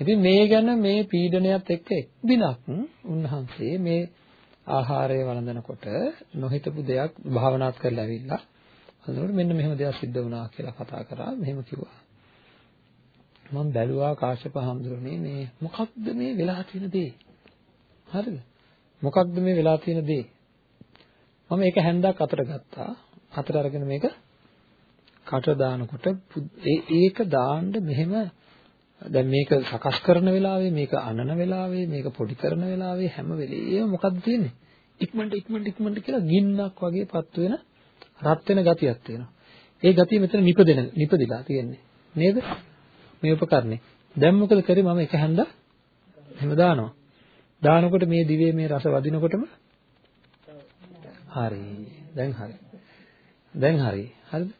ඉතින් මේ ගැන මේ පීඩනයත් එක්ක එක් දිනක් උන්වහන්සේ මේ ආහාරය වළඳනකොට නොහිතපු දෙයක් භාවනාත් කරලා ඇවිල්ලා හඳුනනකොට මෙන්න මෙහෙම දෙයක් සිද්ධ වුණා කියලා කතා කරා මෙහෙම කිව්වා. මම බැලුවා කාශ්‍යප හඳුරන්නේ මේ මොකක්ද මේ වෙලා තියෙන දේ? හරිද? මොකක්ද මේ වෙලා තියෙන දේ? මම ඒක හැන්දක් අතට ගත්තා. අතට අරගෙන මේක කට දානකොට ඒ ඒක දාන්න මෙහෙම දැන් මේක සකස් කරන වෙලාවේ මේක අනන වෙලාවේ මේක පොඩි කරන වෙලාවේ හැම වෙලෙම මොකද්ද තියෙන්නේ ඉක්මනට ඉක්මනට ඉක්මනට කියලා ගින්නක් වගේ පත්තු වෙන රත් වෙන ගතියක් තියෙනවා ඒ ගතිය මෙතන නිපදෙන නිපදිලා තියෙන්නේ නේද මේ උපකරණේ දැන් මොකද කරේ මම එක හැන්ද එහෙම දානවා දානකොට මේ දිවේ මේ රස වදිනකොටම හරි දැන් හරි දැන් හරි හරිද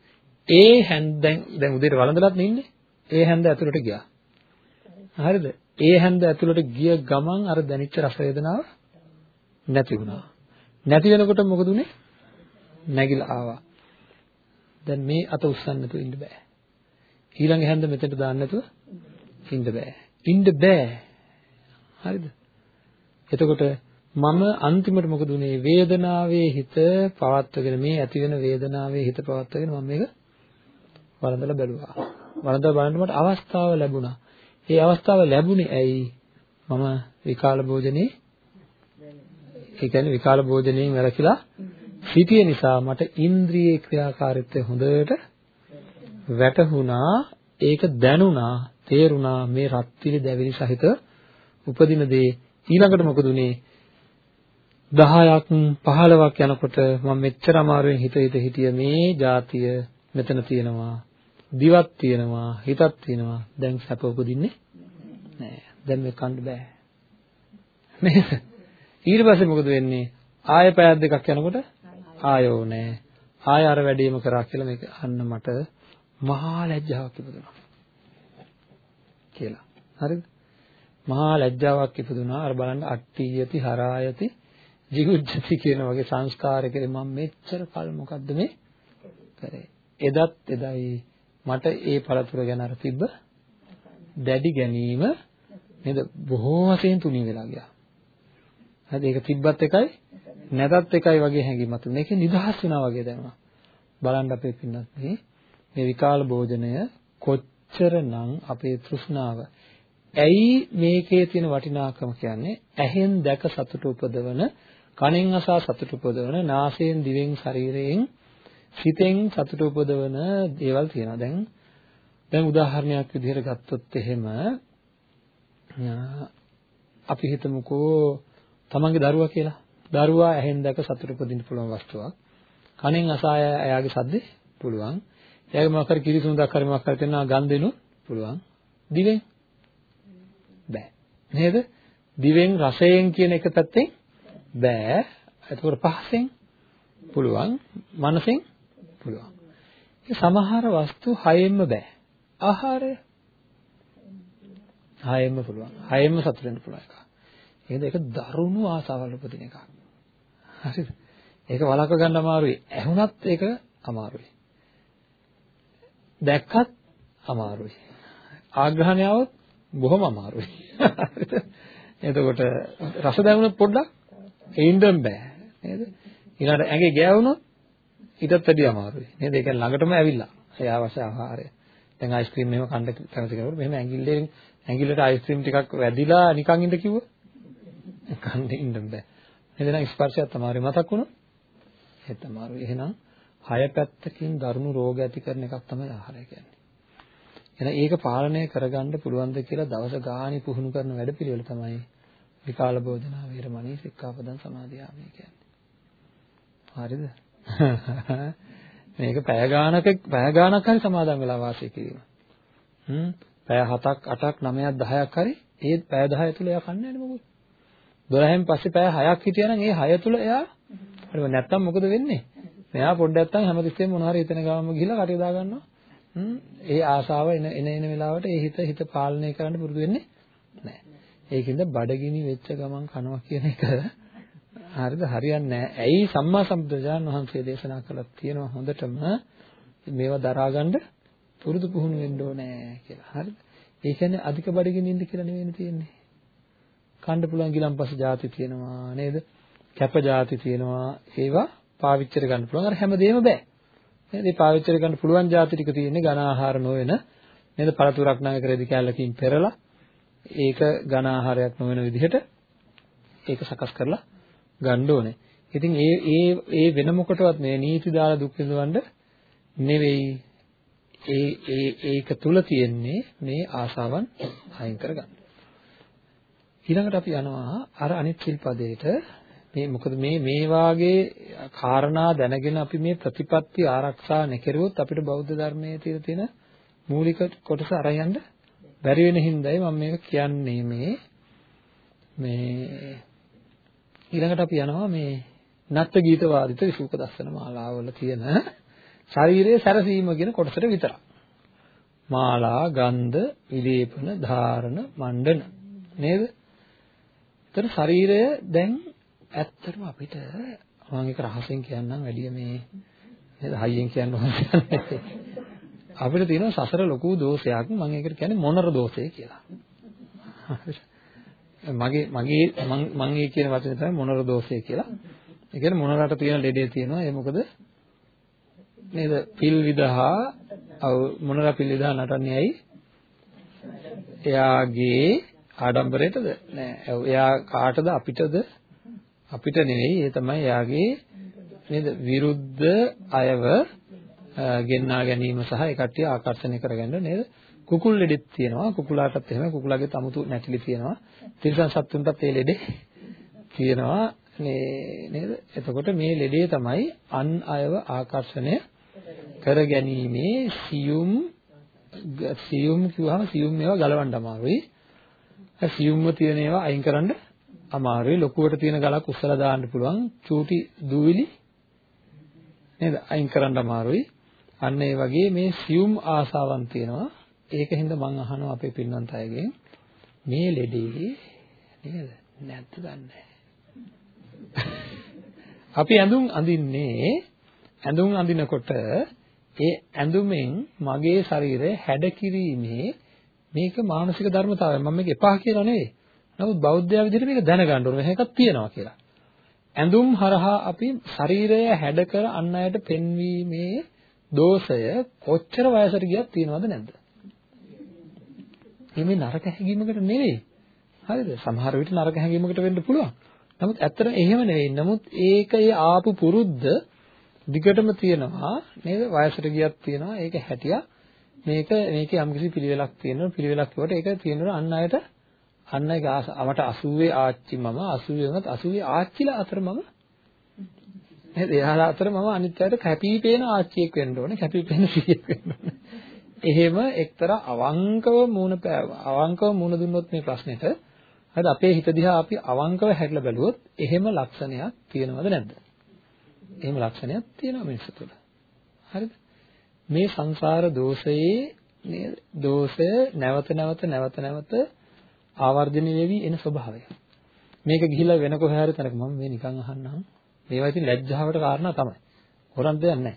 ඒ හැන්ද දැන් දැන් උදේට වළඳලත් ඉන්නේ. ඒ හැන්ද ඇතුළට ගියා. හරිද? ඒ හැන්ද ඇතුළට ගිය ගමන් අර දැනිච්ච රස වේදනාව නැති වුණා. නැති වෙනකොට මොකද උනේ? නැගිලා ආවා. දැන් මේ අත උස්සන්න නැතුව ඉන්න බෑ. ඊළඟ හැන්ද මෙතෙන්ට දාන්න නැතුව ඉන්න බෑ. ඉන්න බෑ. හරිද? එතකොට මම අන්තිමට මොකද උනේ වේදනාවේ හිත පවත්වගෙන මේ ඇති වෙන වේදනාවේ හිත පවත්වගෙන මම මේක වළඳලා බැලුවා. වළඳලා බලන්න මට අවස්ථාව ලැබුණා. ඒ අවස්ථාව ලැබුණේ ඇයි? මම විකාල භෝජනේ ඒ කියන්නේ විකාල භෝජනයෙන් වැළකීලා සිටිය නිසා මට ඉන්ද්‍රිය ක්‍රියාකාරීත්වය හොඳට වැටහුණා ඒක දැනුණා තේරුණා මේ රත්තිලි දැවිලි සහිත උපදින දේ. ඊළඟට මොකද උනේ? 10ක් 15ක් යනකොට මම මෙච්චර අමාරුවෙන් හිත හිත හිටිය මේ જાතිය මෙතන තියෙනවා. දිවක් තියෙනවා හිතක් තියෙනවා. දැන් සැප උපදින්නේ නෑ දැන් මේ කන්න බෑ. නේද ඊට පස්සේ මොකද වෙන්නේ? ආය පැයක් දෙකක් යනකොට ආයෝ නෑ. ආය අර වැඩේම කරා කියලා මේක අන්න මට මහා ලැජ්ජාවක් ඉපදුනා කියලා හරිද මහා ලැජ්ජාවක් ඉපදුනා අර බලන්න අට්ඨියති හරායති jigucchati කියන වගේ සංස්කාරයකදී මම මෙච්චර කල් මොකද්ද මේ කරේ එදත් එදයි මට ඒ පළතුර ගැන අර තිබ්බ දැඩි ගැනීම නේද බොහෝ වශයෙන් තුනී වෙලා ගියා. හරි ඒක තිබ්බත් එකයි නැතත් එකයි වගේ හැඟීමක් තුන. මේකේ නිදහස් වුණා වගේ දැනුණා. බලන්න අපේ පින්නත් මේ මේ විකාල භෝජනය කොච්චරනම් අපේ තෘෂ්ණාව? ඇයි මේකේ තියෙන වටිනාකම කියන්නේ? ඇහෙන් දැක සතුට උපදවන කනෙන් අසා සතුට උපදවන නාසයෙන් දිවෙන් ශරීරයෙන් සිතෙන් සතුට උපදවන දේවල් තියෙනවා. දැන් දැන් උදාහරණයක් විදිහට ගත්තොත් එහෙම අපි හිතමුකෝ තමන්ගේ දරුවා කියලා. දරුවා ඇහෙන් දැක සතුට උපදින්න පුළුවන් වස්තුවක්. කනෙන් අසා එයාගේ සද්දේ පුළුවන්. එයාගේ මොකක් හරි කිරිසුණුදක් හරි මොකක් හරි තේනවා ගඳ දෙනු පුළුවන්. දිවෙන්? බෑ. නේද? දිවෙන් රසයෙන් කියන එක පැත්තෙන්? බෑ. එතකොට පහසෙන් පුළුවන්. මනසෙන් පුළුවන්. සමහර වස්තු හයෙන්ම බෑ. ආහාරය හයෙන්ම පුළුවන්. හයෙන්ම සතුට වෙන්න පුළුවන් එක එහෙනම් ඒක දරුණු ආසාවල් උපදින එකක්. හරිද? ඒක වළක්ව ගන්න අමාරුයි. ඇහුණත් ඒක අමාරුයි. දැක්කත් අමාරුයි ආග්‍රහණයවත් බොහොම අමාරුයි එතකොට රස දැනුනොත් පොඩ්ඩක් එින්දම් බෑ නේද? ඊළඟට ඇඟේ ගෑවුනොත් ඊටත් වැඩිය අමාරුයි. නේද? ඒක ළඟටම ඇවිල්ලා. ඒ අවශ්‍ය ආහාරය. දැන් අයිස්ක්‍රීම් එහෙම කන්න කැමති කෙනෙකුට මෙහෙම ඇඟිල්ලෙන් ඇඟිල්ලට අයිස්ක්‍රීම් ටිකක් වැදිලා නිකන් ඉඳ කිව්වොත් කන්න ඉන්න බෑ. නේද? නම් ස්පර්ශයත් අමාරුයි මතක් වුණොත් ඒත් අමාරුයි. එහෙනම් හය පැත්තකින් දරුණු රෝග ඇති කරන එකක් තමයි ආහාරය කියන්නේ. එහෙනම් ඒක පාලනය කරගන්න පුළුවන්ද කියලා දවස ගාණි පුහුණු කරන වැඩපිළිවෙල තමයි විකාල භෝජනා වේරමණී සික්ඛාපදං සමාදියාමි කියන්නේ. හරිද? මේක පැය ගානක පැය ගානක් හරි සමාදන් වෙලා වාසය කිරීම. හ්ම් පැය 7ක් 8ක් 9ක් 10ක් හරි ඒ පැය 10 තුල එයා කන්නේ නැහැ මොකද? 12න් පස්සේ පැය 6ක් හිටියනම් ඒ 6 තුල එයා හරි නැත්තම් මොකද වෙන්නේ? මෙයා පොඩ්ඩක් නැත්තම් හැමතිස්සෙම මොන හරි එතන ගාම ගිහිල්ලා කටේ දා ගන්නවා. හ්ම් ඒ ආසාව එන එන එන වෙලාවට ඒ හිත හිත පාලනය කරන්න පුරුදු වෙන්නේ නැහැ. ඒකින්ද බඩගිනි වෙච්ච ගමන් කනවා කියන එක හරිද හරියන්නේ නැහැ. ඇයි සම්මා සම්බුදුජාණන් වහන්සේ දේශනා කළා තියෙනවා හොඳටම මේවා දරාගන්න පුරුදු පුහුණු වෙන්න ඕනේ කියලා. හරිද? ඒ කියන්නේ අධික බඩගිනි ඉන්න කියලා නෙවෙයි තියෙන්නේ. කන්න පුළුවන් ගිලම්පස ಜಾති තියෙනවා නේද? කැප ಜಾති තියෙනවා. ඒවා පාවිච්චි කරගන්න පුළුවන්. අර හැමදේම බෑ. නේද? ඒ පාවිච්චි කරගන්න පුළුවන් ಜಾති ටික තියෙන්නේ ඝන ආහාර නොවන නේද? පළතුරක් නඟ රෙදි කැල්ලකින් පෙරලා ඒක ඝන ආහාරයක් නොවන විදිහට ඒක සකස් කරලා ගන්න ඕනේ. ඉතින් ඒ ඒ ඒ වෙන මොකටවත් මේ නීති දාලා දුක් විඳවන්න නෙවෙයි. ඒ ඒ ඒක තුල තියෙන්නේ මේ ආසාවන් අයින් කරගන්න. ඊළඟට අපි යනවා අර අනිත් සිල්පදයට මේ මොකද මේ මේ වාගේ කාරණා දැනගෙන අපි මේ ප්‍රතිපත්ති ආරක්ෂා නැකරුවොත් අපිට බෞද්ධ ධර්මයේ තියෙන මූලික කොටස අරන් යන්න බැරි වෙන හින්දායි මම මේක කියන්නේ මේ මේ ඊළඟට අපි යනවා මේ නත්ත්‍ය ගීත වාදිත විසුක දස්සන මාලාවල තියෙන ශරීරයේ සැරසීම කියන කොටසට විතරක්. මාලා, ගන්ධ, විලේපන, ධාරණ, මණ්ඩන නේද? ඒතර ශරීරය දැන් ඇත්තටම අපිට මම ඒක රහසෙන් කියන්නම් වැඩි මේ නේද හයියෙන් කියන්න ඕන අපිට තියෙන සසර ලොකු දෝෂයක් මම ඒකට කියන්නේ මොනර දෝෂය කියලා. මගේ මගේ මම ඒ කියන වචනේ තමයි මොනර දෝෂය කියලා. ඒ කියන්නේ මොනරට තියෙන ලෙඩේ තියෙනවා. ඒ මොකද නේද? පිල් විදහා අව මොනර පිල් විදහා නටන්නේ ඇයි? එයාගේ ආඩම්බරයටද? නෑ. එයා කාටද අපිටද? අපිට නෙවෙයි. ඒ තමයි එයාගේ නේද? විරුද්ධ අයව ගෙන්නා ගැනීම සහ ඒ කට්ටිය ආකර්ෂණය කරගන්න නේද? කුකුල් ලෙඩෙත් තියෙනවා. කුකුලාටත් එහෙම කුකුලාගේ 아무තු නැටිලි තියෙනවා. තිරිසන් සත්තුන්ටත් ඒ ලෙඩේ තියෙනවා. මේ නේද? එතකොට මේ ලෙඩේ තමයි අන් අයව ආකර්ෂණය කර ගැනීමේ සියුම් සියුම් කිව්වම සියුම් ඒවා ගලවන්න අමාරුයි. සියුම්ව තියෙන ඒවා අයින් කරන්න අමාරුයි. ලොකුවට තියෙන ගලක් උස්සලා දාන්න පුළුවන්. චූටි දූවිලි නේද? අයින් කරන්න අමාරුයි. අන්න ඒ වගේ මේ සියුම් ආසාවන් තියෙනවා. ඒකින්ද මම අහනවා අපේ පින්නන්ත අයගෙන් මේ ලෙඩේ නේද නැද්ද දන්නේ අපි ඇඳුම් අඳින්නේ ඇඳුම් අඳිනකොට ඒ ඇඳුමෙන් මගේ ශරීරය හැඩ කිරීමේ මේක මානසික ධර්මතාවය. මම මේක එපා කියලා නෙවෙයි. නමුත් බෞද්ධයා විදිහට මේක දැනගන්න ඕනේ. මේක එකක් තියෙනවා කියලා. ඇඳුම් හරහා අපි ශරීරය හැඩ කර අන් අයට පෙන්වීමේ දෝෂය කොච්චර වයසට ගියත් තියෙනවද නැද්ද? මේ නරක හැඟීමකට නෙවෙයි. හරිද? සමහර විට නරක හැඟීමකට වෙන්න පුළුවන්. නමුත් ඇත්තට එහෙම නෙවෙයි. නමුත් ඒකේ ආපු පුරුද්ද දිගටම තියෙනවා නේද? වයසට ගියත් තියෙනවා. ඒක හැටියා මේක මේකේ යම්කිසි පිළිවෙලක් තියෙනවා. පිළිවෙලක් කිව්වට ඒක තියෙනවා අන් අයට අන්න ඒක මට 80 ආච්චි මම 80 වුණත් 80 ආච්චිලා අතර මම නේද? එයාලා අතර මම අනිත් අයට කැපිපේන ආච්චියෙක් වෙන්න ඕනේ. කැපිපේන සීයෙක් වෙන්න ඕනේ. එහෙම එක්තරා අවංකව මූණ අවංකව මූණ දුන්නොත් මේ ප්‍රශ්නෙට හරිද අපේ හිත දිහා අපි අවංකව හැරිලා බැලුවොත් එහෙම ලක්ෂණයක් තියෙනවද නැද්ද? එහෙම ලක්ෂණයක් තියෙනවා මිනිස්සු තුළ. හරිද? මේ සංසාර දෝෂයේ නේද? දෝෂය නැවත නැවත නැවත නැවත ආවර්ජනය වෙවි එන ස්වභාවය. මේක ගිහිල්ලා වෙන කොහේ හරි තැනක මම මේ නිකන් අහන්නම්. මේවා ඉතින් ලැජ්ජාවට කාරණා තමයි. හොරන් දෙයක් නැහැ.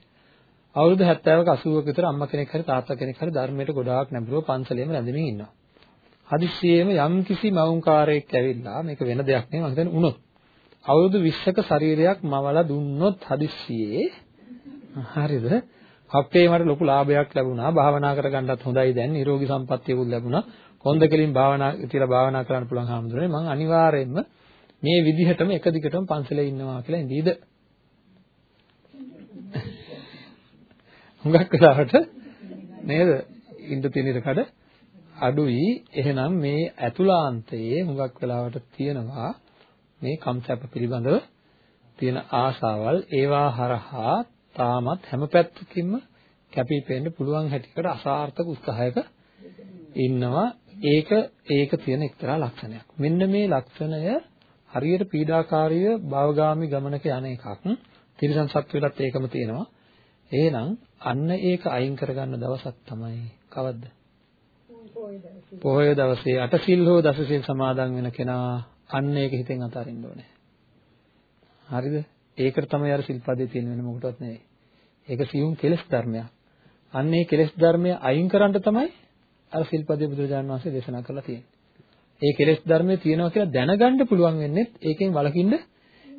අවුරුදු 70ක 80ක විතර අම්මා කෙනෙක් හරි තාත්තා කෙනෙක් හරි ධර්මයට ගොඩාක් නැඹුරුව පන්සලේම රැඳෙමින් ඉන්නවා. හදිස්සියෙම යම් කිසි මවුන්කාරයෙක් ඇවිල්ලා මේක වෙන දෙයක් නෙවෙයි මම හිතන්නේ උනොත් අවුරුදු 20ක ශරීරයක් මවලා දුන්නොත් හදිස්සියේ හරිද අපේ මට ලොකු ලාභයක් ලැබුණා භාවනා කරගන්නත් හොඳයි දැන් නිරෝගී සම්පත්තියකුත් ලැබුණා කොන්ද කෙලින් භාවනා තියලා භාවනා කරන්න පුළුවන් හැමදෙරේ මම අනිවාර්යයෙන්ම මේ විදිහටම එක දිගටම පන්සලේ ඉන්නවා කියලා ඉඳීද? හුඟක් වෙලාවට නේද? ඉන්න තියෙන ඉරකඩ අඩුයි. එහෙනම් මේ ඇතුළාන්තයේ හුඟක් වෙලාවට තියෙනවා මේ කම්සැප පිළිබඳව තියෙන ආසාවල්. ඒවා හරහා තාමත් හැම පැත්තකින්ම කැපිපෙන්න පුළුවන් හැටියට අසාර්ථක උත්සාහයක ඉන්නවා. ඒක ඒක තියෙන එක්තරා ලක්ෂණයක්. මෙන්න මේ ලක්ෂණය හරියට පීඩාකාරීව භවගාමි ගමනක යන එකක්. තිරිසන් සත්වෙලත් ඒකම තියෙනවා. එහෙනම් අන්න ඒක අයින් කරගන්න දවසක් තමයි කවද්ද? පොහොය දවසේ අටසිල් හෝ දසසිල් සමාදන් වෙන කෙනා අන්න ඒක හිතෙන් අතාරින්න ඕනේ. හරිද? ඒකට තමයි අර සිල්පදේ තියෙන වෙන මොකටවත් නෙවෙයි. ඒක සියුම් කෙලෙස් ධර්මයක්. අන්න ඒ කෙලෙස් ධර්මය අයින් කරන්න තමයි අර සිල්පදේ බුදුරජාණන් වහන්සේ දේශනා කරලා තියෙන්නේ. ඒ කෙලෙස් ධර්මයේ තියෙනවා කියලා දැනගන්න පුළුවන් වෙන්නේ ඒකෙන් වළකින්න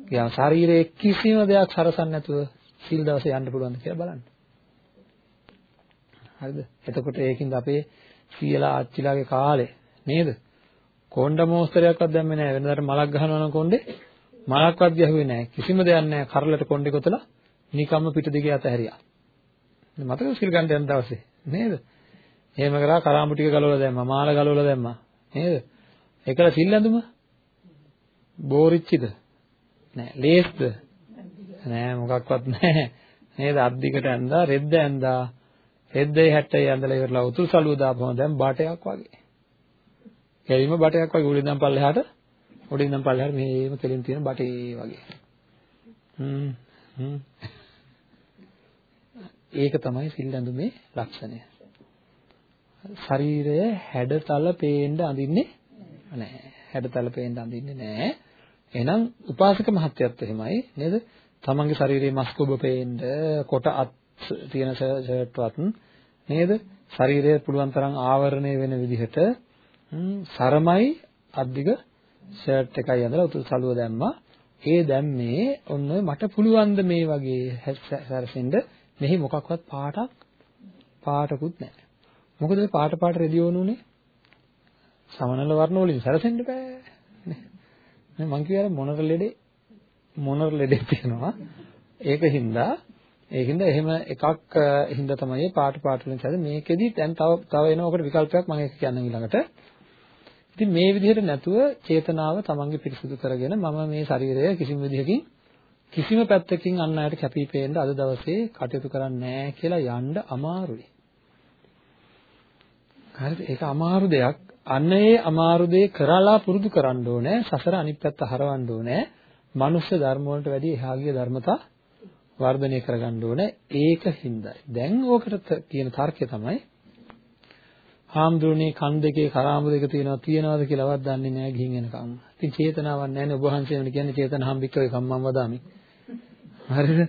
කියන ශරීරයේ කිසිම දෙයක් සරසන්න නැතුව සිල් දවසේ යන්න පුළුවන්ද කියලා බලන්න. හරිද? එතකොට ඒකින්ද අපේ සීලා ආච්චිලාගේ කාලේ නේද? කොණ්ඩ මෝස්තරයක්වත් දැම්මේ නැහැ. වෙනදාට මලක් ගහනවා නම් කොණ්ඩේ මලක්වත් ගැහුවේ නැහැ. කිසිම දෙයක් නැහැ. කරලට කොණ්ඩේ කොතලා නිකම්ම පිට දිගේ අතහැරියා. මතකද සිල් ගන්න යන දවසේ නේද? එහෙම කරා කරාඹු ටික ගලවලා දැම්මා. මාල ගලවලා දැම්මා. නේද? ඒකල සිල් ඇඳුම බෝරිච්චිද? නෑ. ලේස්ද? නෑ මොකක්වත් නෑ. නේද? අද්දිකට ඇඳා, රෙද්ද ඇඳා. රෙද්දේ 60 ඇඳලා ඉවරලා උතුරු සළුව දාපුවම දැන් බාටයක් වගේ. කෙලින්ම බටයක් වගේ උඩින් නම් පල්ලෙහාට උඩින් නම් පල්ලෙහාට මෙහෙම කෙලින් තියෙන බටේ වගේ. හ්ම් හ්ම් ඒක තමයි සිල් ඇඳුමේ ලක්ෂණය. ශරීරය හැඩතල පේන්න අඳින්නේ නැහැ. හැඩතල පේන්න අඳින්නේ නැහැ. එහෙනම් උපාසක මහත්යත් එහෙමයි නේද? තමන්ගේ ශරීරයේ මස් කොබ පේන්න කොට අත් තියෙන ෂර්ට්වත් නේද? ශරීරය පුළුවන් තරම් ආවරණය වෙන විදිහට සරමයි අද්දිග ෂර්ට් එකයි ඇඳලා උතුරු සළුව දැම්මා. ඒ දැම්මේ ඔන්න මට පුළුවන් ද මේ වගේ සැරසෙන්න මෙහි මොකක්වත් පාටක් පාටකුත් නැහැ. මොකද මේ පාට පාට රෙදි වුණුනේ සමනල වර්ණ වලින් සැරසෙන්න බෑ. නේ මං කියවර මොනර ලෙඩේ මොනර ලෙඩේ තියෙනවා. ඒක හින්දා ඒකින්ද එහෙම එකක් හින්දා තමයි පාට පාට වලින් සැද මේකෙදි දැන් තව තව එන ඔකට විකල්පයක් මම ඒක කියන්නම් ඊළඟට. ඉතින් මේ විදිහට නැතුව චේතනාව තමන්ගේ පිරිසුදු කරගෙන මම මේ ශරීරය කිසිම විදිහකින් කිසිම පැත්තකින් අන් අයට කැපී පේන්න අද දවසේ කටයුතු කරන්නේ නැහැ කියලා යන්න අමාරුයි. හරිද? ඒක අමාරු දෙයක්. අන්න ඒ අමාරු දේ කරලා පුරුදු කරන්න ඕනේ. සසර අනිත් පැත්ත හරවන්න ඕනේ. මනුෂ්‍ය ධර්ම වලට වැඩිය එහා ගිය ධර්මතා වර්ධනය කරගන්න ඕනේ. ඒක හින්දායි. දැන් ඕකට කියන තර්කය තමයි හාමුදුරනේ කන් දෙකේ කරාඹ දෙක තියෙනවා තියනවාද කියලාවත් දන්නේ නැහැ ගිහින් එනකම්. ඉතින් චේතනාවක් නැහැ නේ ඔබ වහන්සේම කියන්නේ චේතන හම්බික්කවේ කම්මං වදාමි. හරිද?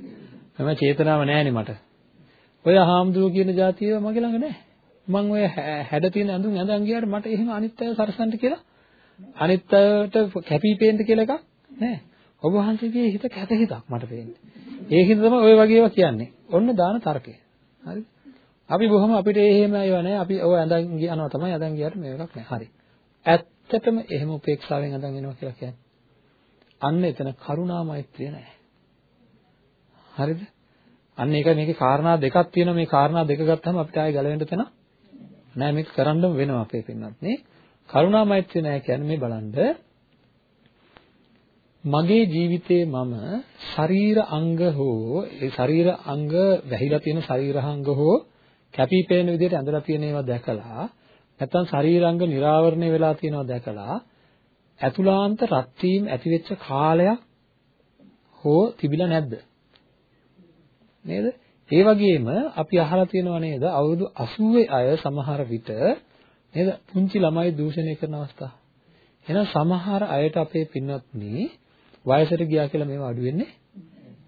මම චේතනාව නැහැනේ මට. ඔය හාමුදුරුවෝ කියන જાතිය මගේ ළඟ නැහැ. මං ඔය හැඩ තියෙන ඇඳුම් ඇඳන් ගියාට මට එහෙම අනිත් අය සරසන්න කියලා අනිත් අයට කැපී පේන්න කියලා එකක් නැහැ. ඔබ වහන්සේගේ හිත කැත හිතක් මට පේන්නේ. ඒකින්ද තමයි ඔය වගේ ඒවා කියන්නේ. ඔන්න දාන තර්කය. හරිද? අපි බොහොම අපිට එහෙම ඒවා නැහැ. අපි ඔය ඇඳන් යනවා තමයි ඇඳන් ගියාට මේ එකක් නැහැ. හරි. ඇත්තටම එහෙම උපේක්ෂාවෙන් ඇඳන් එනවා කියලා කියන්නේ. අන්න එතන කරුණා මෛත්‍රිය නැහැ. හරිද? අන්න ඒක මේකේ කාරණා දෙකක් තියෙනවා. මේ කාරණා දෙක ගත්තාම අපිට ආයෙ ගැලවෙන්න තැන නෑ මේක කරන්නම වෙනවා අපේ පින්නත් නේ. කරුණා මෛත්‍රිය නැහැ කියන්නේ මේ බලන්න. මගේ ජීවිතේ මම ශරීර අංග හෝ ඒ ශරීර අංග වැහිලා තියෙන ශරීරාංග හෝ කැපිපේන විදිහට ඇඳලා තියෙන ඒවා දැකලා නැත්නම් ශරීරාංග නිරාවරණය වෙලා තියෙනවා දැකලා ඇතුළාන්ත රත් වීම ඇතිවෙච්ච කාලයක් හෝ තිබිලා නැද්ද? නේද? ඒ වගේම අපි අහලා තියෙනවා නේද අවුරුදු 80 අය සමහර විට නේද පුංචි ළමයි දූෂණය කරන අවස්ථා එහෙනම් සමහර අයට අපේ පින්වත්නි වයසට ගියා කියලා මේවා අඩු වෙන්නේ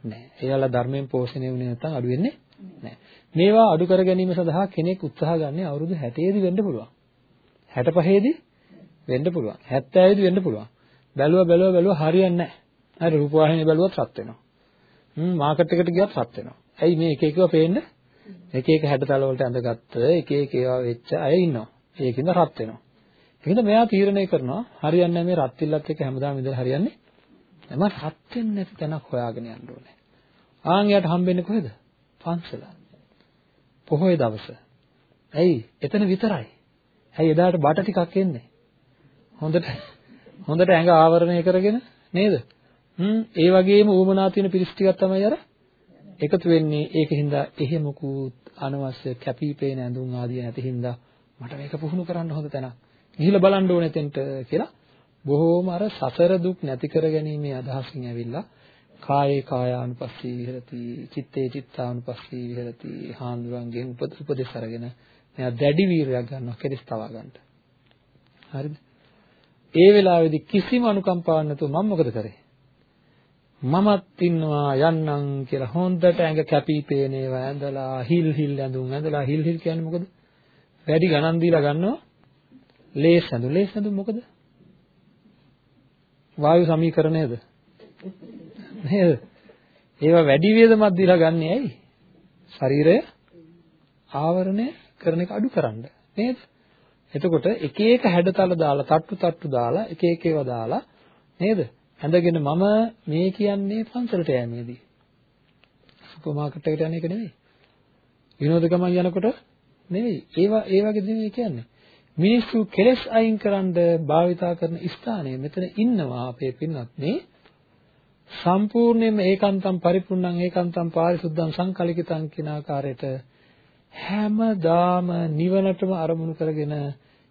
නැහැ. ඒවල ධර්මයෙන් පෝෂණය වුණේ නැත්නම් අඩු වෙන්නේ නැහැ. මේවා අඩු කර ගැනීම සඳහා කෙනෙක් උත්සාහ ගන්න අවුරුදු 60 දී වෙන්න පුළුවන්. 65 දී වෙන්න පුළුවන්. 70 දී වෙන්න පුළුවන්. බැලුවා බැලුවා බැලුවා හරියන්නේ නැහැ. හරි රූපවාහිනිය බැලුවත් රත් වෙනවා. හ්ම් මාකට් එකට ගියත් රත් වෙනවා. ඇයි මේ එක එකව පේන්න එක එක හැඩතල වලට ඇඳගත්ත එක එක ඒවා වෙච්ච අය ඉන්නවා. ඒකින්ද රත් වෙනවා. ඒකින්ද මෙයා තීරණය කරනවා හරියන්නේ නැහැ මේ රත් ඉල්ලත් එක හැමදාම ඉඳලා හරියන්නේ එම රත් වෙන්නේ නැති තැනක් හොයාගෙන යන්න ඕනේ. ආන් යට හම්බෙන්නේ කොහෙද? පන්සල. පොහොය දවස. ඇයි? එතන විතරයි. ඇයි එදාට බට ටිකක් එන්නේ? හොඳට හොඳට ඇඟ ආවරණය කරගෙන නේද? හ්ම් ඒ වගේම ඌමනා තියෙන පිරිස් ටිකක් තමයි අර එකතු වෙන්නේ. ඒකින්ද එහෙ මොකුත් අනවශ්‍ය කැපිපේන ඇඳුම් ආදිය නැති හින්දා මට මේක පුහුණු කරන්න හොඳ තැනක්. ගිහිල්ලා බලන්න ඕනේ එතෙන්ට කියලා බොහෝම අර සසර දුක් නැති කර ගැනීමේ අදහසින් ඇවිල්ලා කායේ කායානුපස්සී විහෙරති චිත්තේ චිත්තානුපස්සී විහෙරති හාන්දුරන්ගෙන් උපදෙස් අරගෙන මෙයා දැඩි වීරයක් ගන්නවා කෙලස් තවා ගන්නට හරිද ඒ වෙලාවේදී කිසිම අනුකම්පාවක් නැතුව මම මොකද කරේ මමත් ඉන්නවා යන්නම් කියලා හොඳට ඇඟ කැපී පේන ඒවා ඇඳලා හිල් හිල් ඇඳුම් ඇඳලා හිල් හිල් කියන්නේ මොකද වැඩි ගණන් දීලා ගන්නවා ලේස් ඇඳුම් ලේස් ඇඳුම් මොකද වායු සමීකරණයද? නේද? ඒවා වැඩි වේදමක් දීලා ගන්නෙ ඇයි? ශරීරය ආවරණය කරන එක අඩු කරන්න නේද? එතකොට එක එක හැඩතල දාලා තට්ටු තට්ටු දාලා එක එක ඒවා දාලා නේද? ඇඳගෙන මම මේ කියන්නේ පන්සලට යෑමේදී. සුපර් මාකට් එකට යන එක නෙවෙයි. විනෝද ගමන් යනකොට නෙවෙයි. ඒවා ඒ වගේ දෙයක් කියන්නේ. මිනිස්සු කෙලස් අයින් කරන්න භාවිතා කරන ස්ථානය මෙතන ඉන්නවා අපේ පින්වත්නි සම්පූර්ණයෙන්ම ඒකාන්තම් පරිපූර්ණං ඒකාන්තම් පාරිසුද්ධං සංකලිකිතං කියන ආකාරයට හැමදාම නිවනටම අරමුණු කරගෙන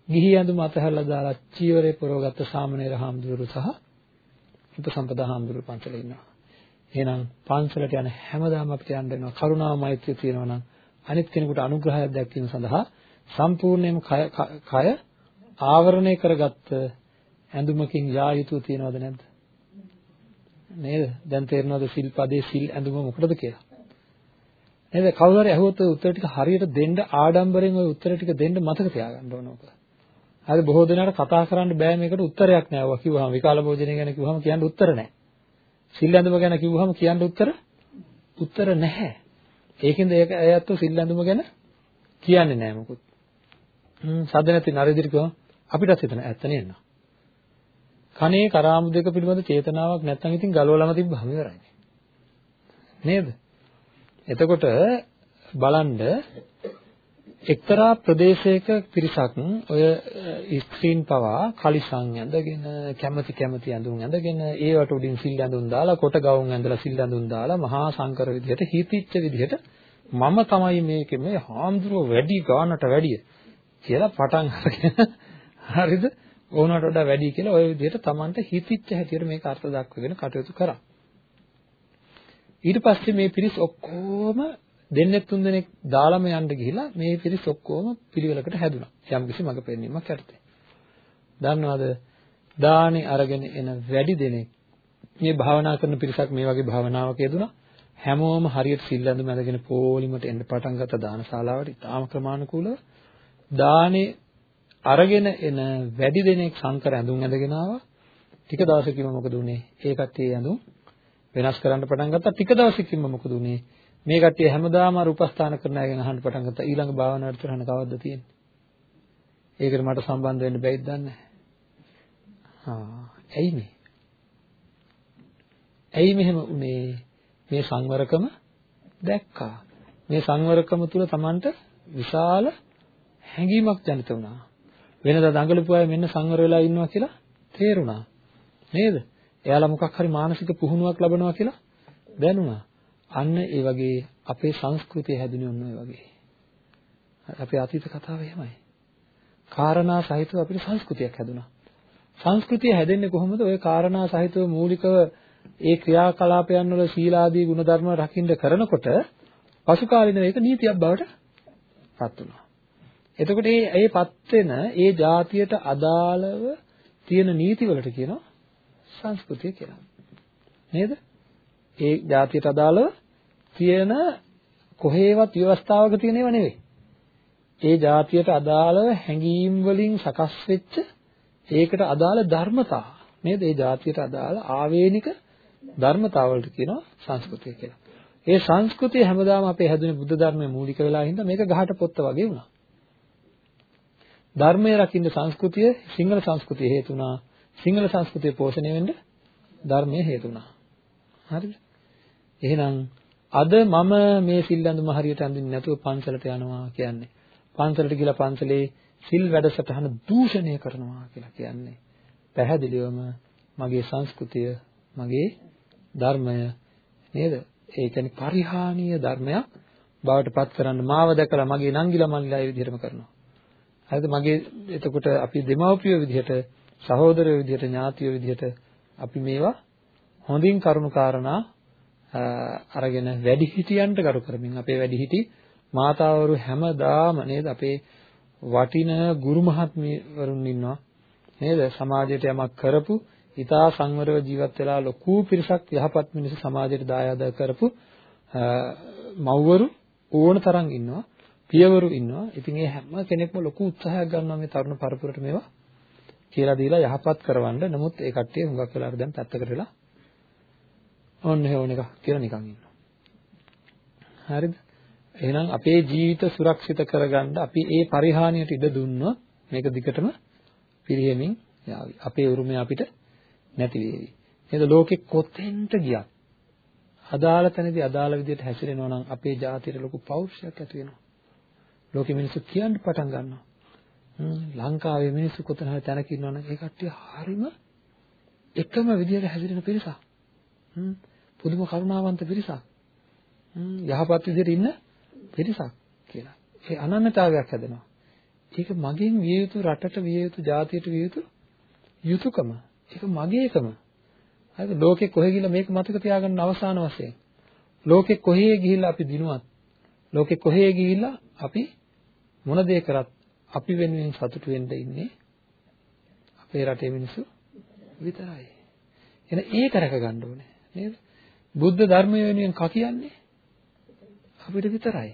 ගිහි ඇඳුම අතහැරලා දාලා චීවරේ පුරවගත්ත සාමණේර හාමුදුරුවෝ සහ උපසම්පදා හාමුදුරුවෝ පන්සලේ ඉන්නවා. එහෙනම් පන්සලට යන හැමදාම අපිට යන්න වෙනවා කරුණා මෛත්‍රිය තියෙනවා නම් අනිත් කෙනෙකුට අනුග්‍රහයක් දැක්වීම සඳහා සම්පූර්ණයෙන්ම කය ආවරණය කරගත්ත ඇඳුමකින් යා යුතු තියනවද නැද්ද? නේද? දැන් තේරෙනවද සිල්පදේ සිල් ඇඳුම මොකටද කියලා? නේද? කවුරු හරි අහුවොත් ඔය උත්තර ටික හරියට දෙන්න ආඩම්බරෙන් ඔය උත්තර ටික දෙන්න මතක තියාගන්න ඕන ඔක. හරි බොහෝ දෙනාට කතා කරන්න බෑ මේකට උත්තරයක් නෑ. ඔවා කිව්වහම විකාල භෝජනය ගැන කිව්වහම කියන්න උත්තර නෑ. සිල් ඇඳුම ගැන කිව්වහම කියන්න උත්තර උත්තර නැහැ. ඒකින්ද ඒක ඇයත් සිල් ඇඳුම ගැන කියන්නේ නෑ මොකුත්. සද්ද නැති නරදිරි කිව්වම අපිටත් හිතන ඇත්ත නේද? කනේ කරාමු දෙක පිළිබඳ චේතනාවක් නැත්නම් ඉතින් ගලවලම තිබ්බහම ඉවරයි. නේද? එතකොට බලන්න එක්තරා ප්‍රදේශයක පිරිසක් ඔය ස්ක්‍රීන් පවා කලිසම් ඇඳගෙන කැමැති කැමැති ඇඳුම් ඇඳගෙන ඒවට උඩින් සිල් ඇඳුම් දාලා කොට ගවුම් ඇඳලා සිල් ඇඳුම් දාලා මහා සංකර විදිහට හිතිච්ච විදිහට මම තමයි මේකේ මේ හාමුදුරුව වැඩි ගානට වැඩිය කියලා පටන් අරගෙන හරිද ඕනකට වඩා වැඩි කියලා ওই විදිහට Tamanට හිතිච්ච හැටියට මේක අර්ථ දක්වගෙන කටයුතු කරා. ඊට පස්සේ මේ පිරිස් ඔක්කොම දෙන්නේ තුන් දෙනෙක් දාලම යන්න ගිහිලා මේ පිරිස් ඔක්කොම පිළිවෙලකට හැදුනා. යම්කිසි මඟ පෙන්වීමක් යටතේ. දන්නවද? දානේ අරගෙන එන වැඩි දෙනෙක් මේ භාවනා කරන පිරිසක් මේ වගේ භාවනාවක යෙදුනා. හැමෝම හරියට සිල් ඇඳුම ඇඳගෙන පොලිමට එන්න පටන් ගත්ත දානශාලාවට ඉතාම ක්‍රමානුකූලව දානේ අරගෙන එන වැඩි දෙනෙක් සංකර ඇඳුම් ඇඳගෙන ආවා. ටික දවසකින්ම මොකද උනේ? ඒ කට්ටිය ඇඳුම් වෙනස් කරන්න පටන් ගත්තා. ටික දවසකින්ම මොකද උනේ? මේ කට්ටිය හැමදාම අර උපස්ථාන කරන අයගෙන් අහන්න පටන් ගත්තා. ඊළඟ භාවනාවට කරන්න කවද්ද තියෙන්නේ? ඒකට මට සම්බන්ධ වෙන්න බැයිද දන්නේ නැහැ. ආ, ඇයි මේ? ඇයි මෙහෙම උනේ? මේ සංවරකම දැක්කා. මේ සංවරකම තුල Tamanට විශාල හැඟීමක් ජනිත වුණා. වෙනදා දඟලපු අය මෙන්න සංවර වෙලා ඉන්නවා කියලා තේරුණා. නේද? එයාලා මොකක් හරි මානසික පුහුණුවක් ලබනවා කියලා දැනුණා. අන්න ඒ වගේ අපේ සංස්කෘතිය හැදුනේ ඔන්න ඔය වගේ. අපේ අතීත කතාව එහෙමයි. කාරණා සහිතව අපිට සංස්කෘතියක් හැදුනා. සංස්කෘතිය හැදෙන්නේ කොහොමද? ওই කාරණා සහිතව මූලිකව ඒ ක්‍රියාකලාපයන් වල සීලාදී ගුණධර්ම රකින්න කරනකොට පසු කාලිනව ඒක නීතියක් බවට පත් වෙනවා. එතකොට මේ ඒ පත් වෙන ඒ જાතියට අදාළව තියෙන නීතිවලට කියනවා සංස්කෘතිය කියලා. නේද? ඒ જાතියට අදාළව තියෙන කොහේවත් ව්‍යවස්ථාවක තියෙන ඒවා නෙවෙයි. ඒ જાතියට අදාළව හැඟීම් වලින් සකස් වෙච්ච ඒකට අදාළ ධර්මතා නේද? ඒ જાතියට අදාළ ආවේනික ධර්මතාවලට කියනවා සංස්කෘතිය කියලා. ඒ සංස්කෘතිය හැමදාම අපේ හැදුනේ බුද්ධ ධර්මයේ මූලික වෙලා හින්දා මේක ගහට පොත්ත වගේ වුණා. ධර්මයේ රකින්න සංස්කෘතිය සිංහල සංස්කෘතිය හේතු වුණා. සිංහල සංස්කෘතිය පෝෂණය වෙන්න ධර්මයේ හේතු වුණා. හරිද? එහෙනම් අද මම මේ සිල් ඇඳුම හරියට අඳින්නේ නැතුව පන්සලට යනවා කියන්නේ. පන්සලට ගිහලා පන්සලේ සිල් වැඩසටහන දූෂණය කරනවා කියලා කියන්නේ. පැහැදිලිවම මගේ සංස්කෘතිය, මගේ ධර්මය නේද? ඒ කියන්නේ පරිහානීය ධර්මයක් බවට පත් කරන්න මාව දැකලා මගේ නංගිලා මල්ලිලා ඒ විදිහටම කරනවා. හරිද? මගේ එතකොට අපි දෙමව්පියෝ විදිහට, සහෝදරයෝ විදිහට, ඥාතියෝ විදිහට අපි මේවා හොඳින් කරුණු කාරණා අරගෙන වැඩිහිටියන්ට කරු කරමින් අපේ වැඩිහිටි මාතාවරු හැමදාම නේද අපේ වටින ගුරු මහත්මියවරුන් ඉන්නවා. නේද? සමාජයට යමක් කරපු ඊටා සංවරව ජීවත් වෙලා ලොකු පිරිසක් යහපත් මිනිස්සු සමාජයට දායාද කරපු මව්වරු ඕන තරම් ඉන්නවා පියවරු ඉන්නවා. ඉතින් ඒ හැම කෙනෙක්ම ලොකු උත්සාහයක් ගන්නවා මේ තරුණ පරපුරට මේවා කියලා දීලා යහපත් කරවන්න. නමුත් ඒ කට්ටිය හුඟක් වෙලාවට දැන් පැත්තකට වෙලා ඔන්න හේවන එක කියලා නිකන් ඉන්නවා හරිද එහෙනම් අපේ ජීවිත සුරක්ෂිත කරගන්න අපි ඒ පරිහානියට ඉඩ දුන්නොත් මේක දිගටම පිරිහෙමින් යාවි. අපේ උරුමය අපිට නැති වේවි. නේද? ලෝකෙ කොතෙන්ට ගියත් අදාළ තැනදී අදාළ විදිහට හැසිරෙනවා නම් අපේ ජාතියට ලොකු පෞරුෂයක් ඇති වෙනවා. ලෝකෙ මිනිස්සු කියන්න පටන් ගන්නවා. ලංකාවේ මිනිස්සු කොතන හරි තැනක ඉන්නවා නම් ඒ කට්ටිය හරිම එකම විදිහට හැසිරෙන පිරිසක්. පුදුම කරුණාවන්ත පිරිසක්. යහපත් විදිහට ඉන්න පිරිසක් කියලා. ඒ අනන්‍යතාවයක් හැදෙනවා. ඒක මගෙන් විය යුතු රටට විය යුතු ජාතියට විය යුතු යුතුයකම. ඒක මගේකම. හරිද? ලෝකෙ කොහෙ ගිහිල්ලා මේක මතක තියාගන්න අවසාන වශයෙන්. ලෝකෙ කොහේ ගිහිල්ලා අපි දිනුවත් ලෝකෙ කොහේ ගිහිල්ලා අපි මොන දේ කරත් අපි වෙනුවෙන් සතුටු වෙන්න ඉන්නේ අපේ රටේ මිනිස්සු විතරයි. එහෙනම් ඒක රැක ගන්න ඕනේ නේද? බුද්ධ ධර්මය වෙනුවෙන් ක කියන්නේ අපිට විතරයි.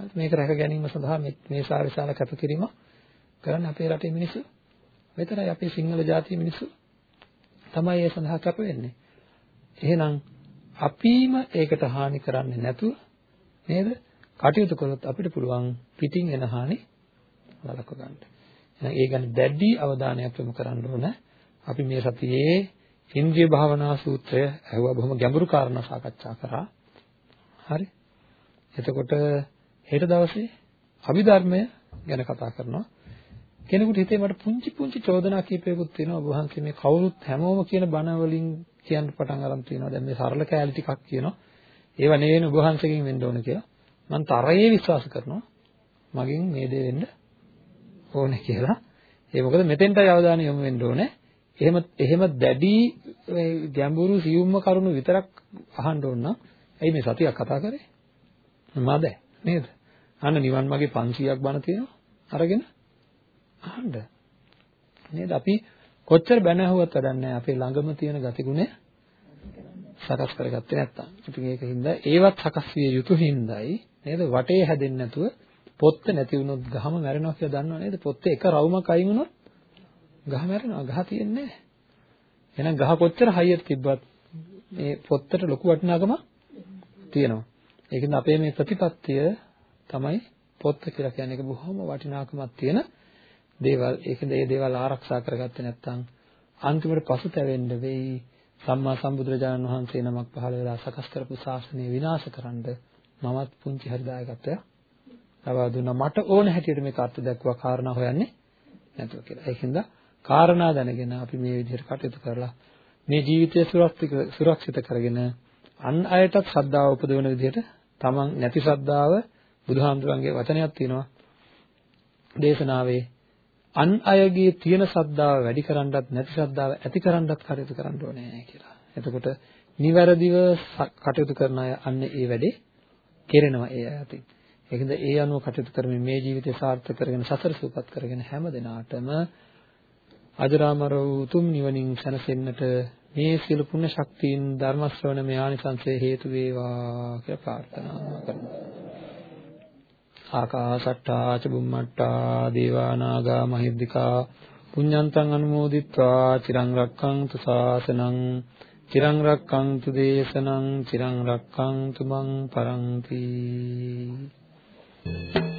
හරි මේක රැක ගැනීම සඳහා මේ සාවිශාල කැපකිරීම කරන්න අපේ රටේ මිනිස්සු විතරයි අපේ සිංහල ජාතිය මිනිස්සු තමයි ඒ සඳහා කැප වෙන්නේ. එහෙනම් අපිම ඒකට හානි කරන්නේ නැතුව නේද? කටයුතු කළොත් අපිට පුළුවන් පිටින් එන හානි වළක්ව ගන්න. එහෙනම් ඒ ගැන දැඩි අවධානයක් යොමු කරන්න ඕන. අපි මේ සතියේ ඉන්ද්‍රිය භාවනා සූත්‍රය ඇහුවා බොහොම ගැඹුරු කාරණා සාකච්ඡා කරා. හරි. එතකොට හෙට දවසේ අභිධර්මය ගැන කතා කරනවා. කෙනෙකුට හිතේ මට පුංචි පුංචි චෝදනා කීපයකුත් තියෙනවා ඔබ වහන්සේ මේ කවුරුත් හැමෝම කියන බණ වලින් කියන්න පටන් අරන් තියෙනවා. දැන් මේ සරල කෑලි ටිකක් කියනවා. ඒව නෙවෙයි ඔබ වහන්සේගෙන් වෙන්න ඕන කියලා. මම තරයේ විශ්වාස කරනවා. මගෙන් මේ දේ වෙන්න ඕනේ කියලා. ඒ මොකද මෙතෙන්ටයි අවධානය යොමු වෙන්න ඕනේ. එහෙම එහෙම දැඩි ගැඹුරු සියුම්ම කරුණු විතරක් අහන්න ඕන නම් ඇයි මේ සතියක් කතා කරේ? මද නේද? අන්න නිවන් මාගේ 500ක් බණ තියෙනවා. අරගෙන අහන්න. නේද? අපි කොච්චර බැන ඇහුවත් වැඩක් නැහැ. අපේ ළඟම තියෙන ගතිගුණය සකස් කරගත්තේ නැත්තම්. ඉතින් ඒකින්ද ඒවත් සකස් විය යුතු හිඳයි නේද වටේ හැදෙන්නේ නැතුව පොත්ත නැති වුණොත් ගහම මැරෙනවා කියලා දන්නව නේද? පොත්තේ එක රවුමක් අයින් වුණොත් ගහ මැරෙනවා. ගහ තියෙන්නේ නැහැ. එහෙනම් ගහ කොච්චර හයියට තිබ්බත් මේ පොත්තට ලොකු වටිනාකමක් තියෙනවා. ඒකෙන්ද අපේ මේ ප්‍රතිපත්තිය තමයි පොත්ත කියලා කියන්නේ ඒක බොහොම වටිනාකමක් තියෙන දේවල්. ඒකෙන්ද මේ දේවල් ආරක්ෂා කරගත්තේ නැත්නම් අන්තිමට පසුතැවෙන්න වෙයි. සම්මා සම්බුදුරජාණන් වහන්සේ නමක් පහළ වෙලා සකස් කරපු ශාසනය විනාශ කරන්න මමත් පුංචි හරි දායකත්වයක් ලබා දුන්නා. මට ඕන හැටියට මේක අර්ථ දක්වා කාරණා හොයන්නේ නැතුව කියලා. ඒකින්ද කාරණා දැනගෙන අපි මේ විදිහට කටයුතු කරලා මේ ජීවිතය සුරක්ෂිත කරගෙන අන් අයටත් ශ්‍රද්ධාව උපදවන විදිහට තමන් නැති ශ්‍රද්ධාව බුදුහාමුදුරන්ගේ වචනයක් තියෙනවා දේශනාවේ අන් අයගේ තියෙන ශ්‍රද්ධාව වැඩි කරන්නත් නැති ශ්‍රද්ධාව ඇති කරන්නත් කටයුතු කරන්න ඕනේ කියලා. එතකොට නිවැරදිව කටයුතු කරන අය අන්න ඒ වැඩේ කෙරෙනවා ඒ අය අතින්. ඒකද ඒ අනුව කටයුතු කරමින් මේ ජීවිතය සාර්ථක කරගෙන සසර සූපත් කරගෙන හැම දිනාටම අජරාමර වූ උතුම් නිවනින් සැනසෙන්නට මේ සියලු පුණ්‍ය ශක්තියින් ධර්ම ශ්‍රවණ මේ ආනිසංසය හේතු වේවා කියලා ප්‍රාර්ථනා කරමු. ආකාසට්ටා ච බුම්මට්ටා දේවා නාග මහිද්దికා පුඤ්ඤන්තං අනුමෝදිත්වා චිරං රක්ඛන්තු ශාසනං චිරං රක්ඛන්තු දේශනං චිරං රක්ඛන්තු මං පරන්ති Thank you.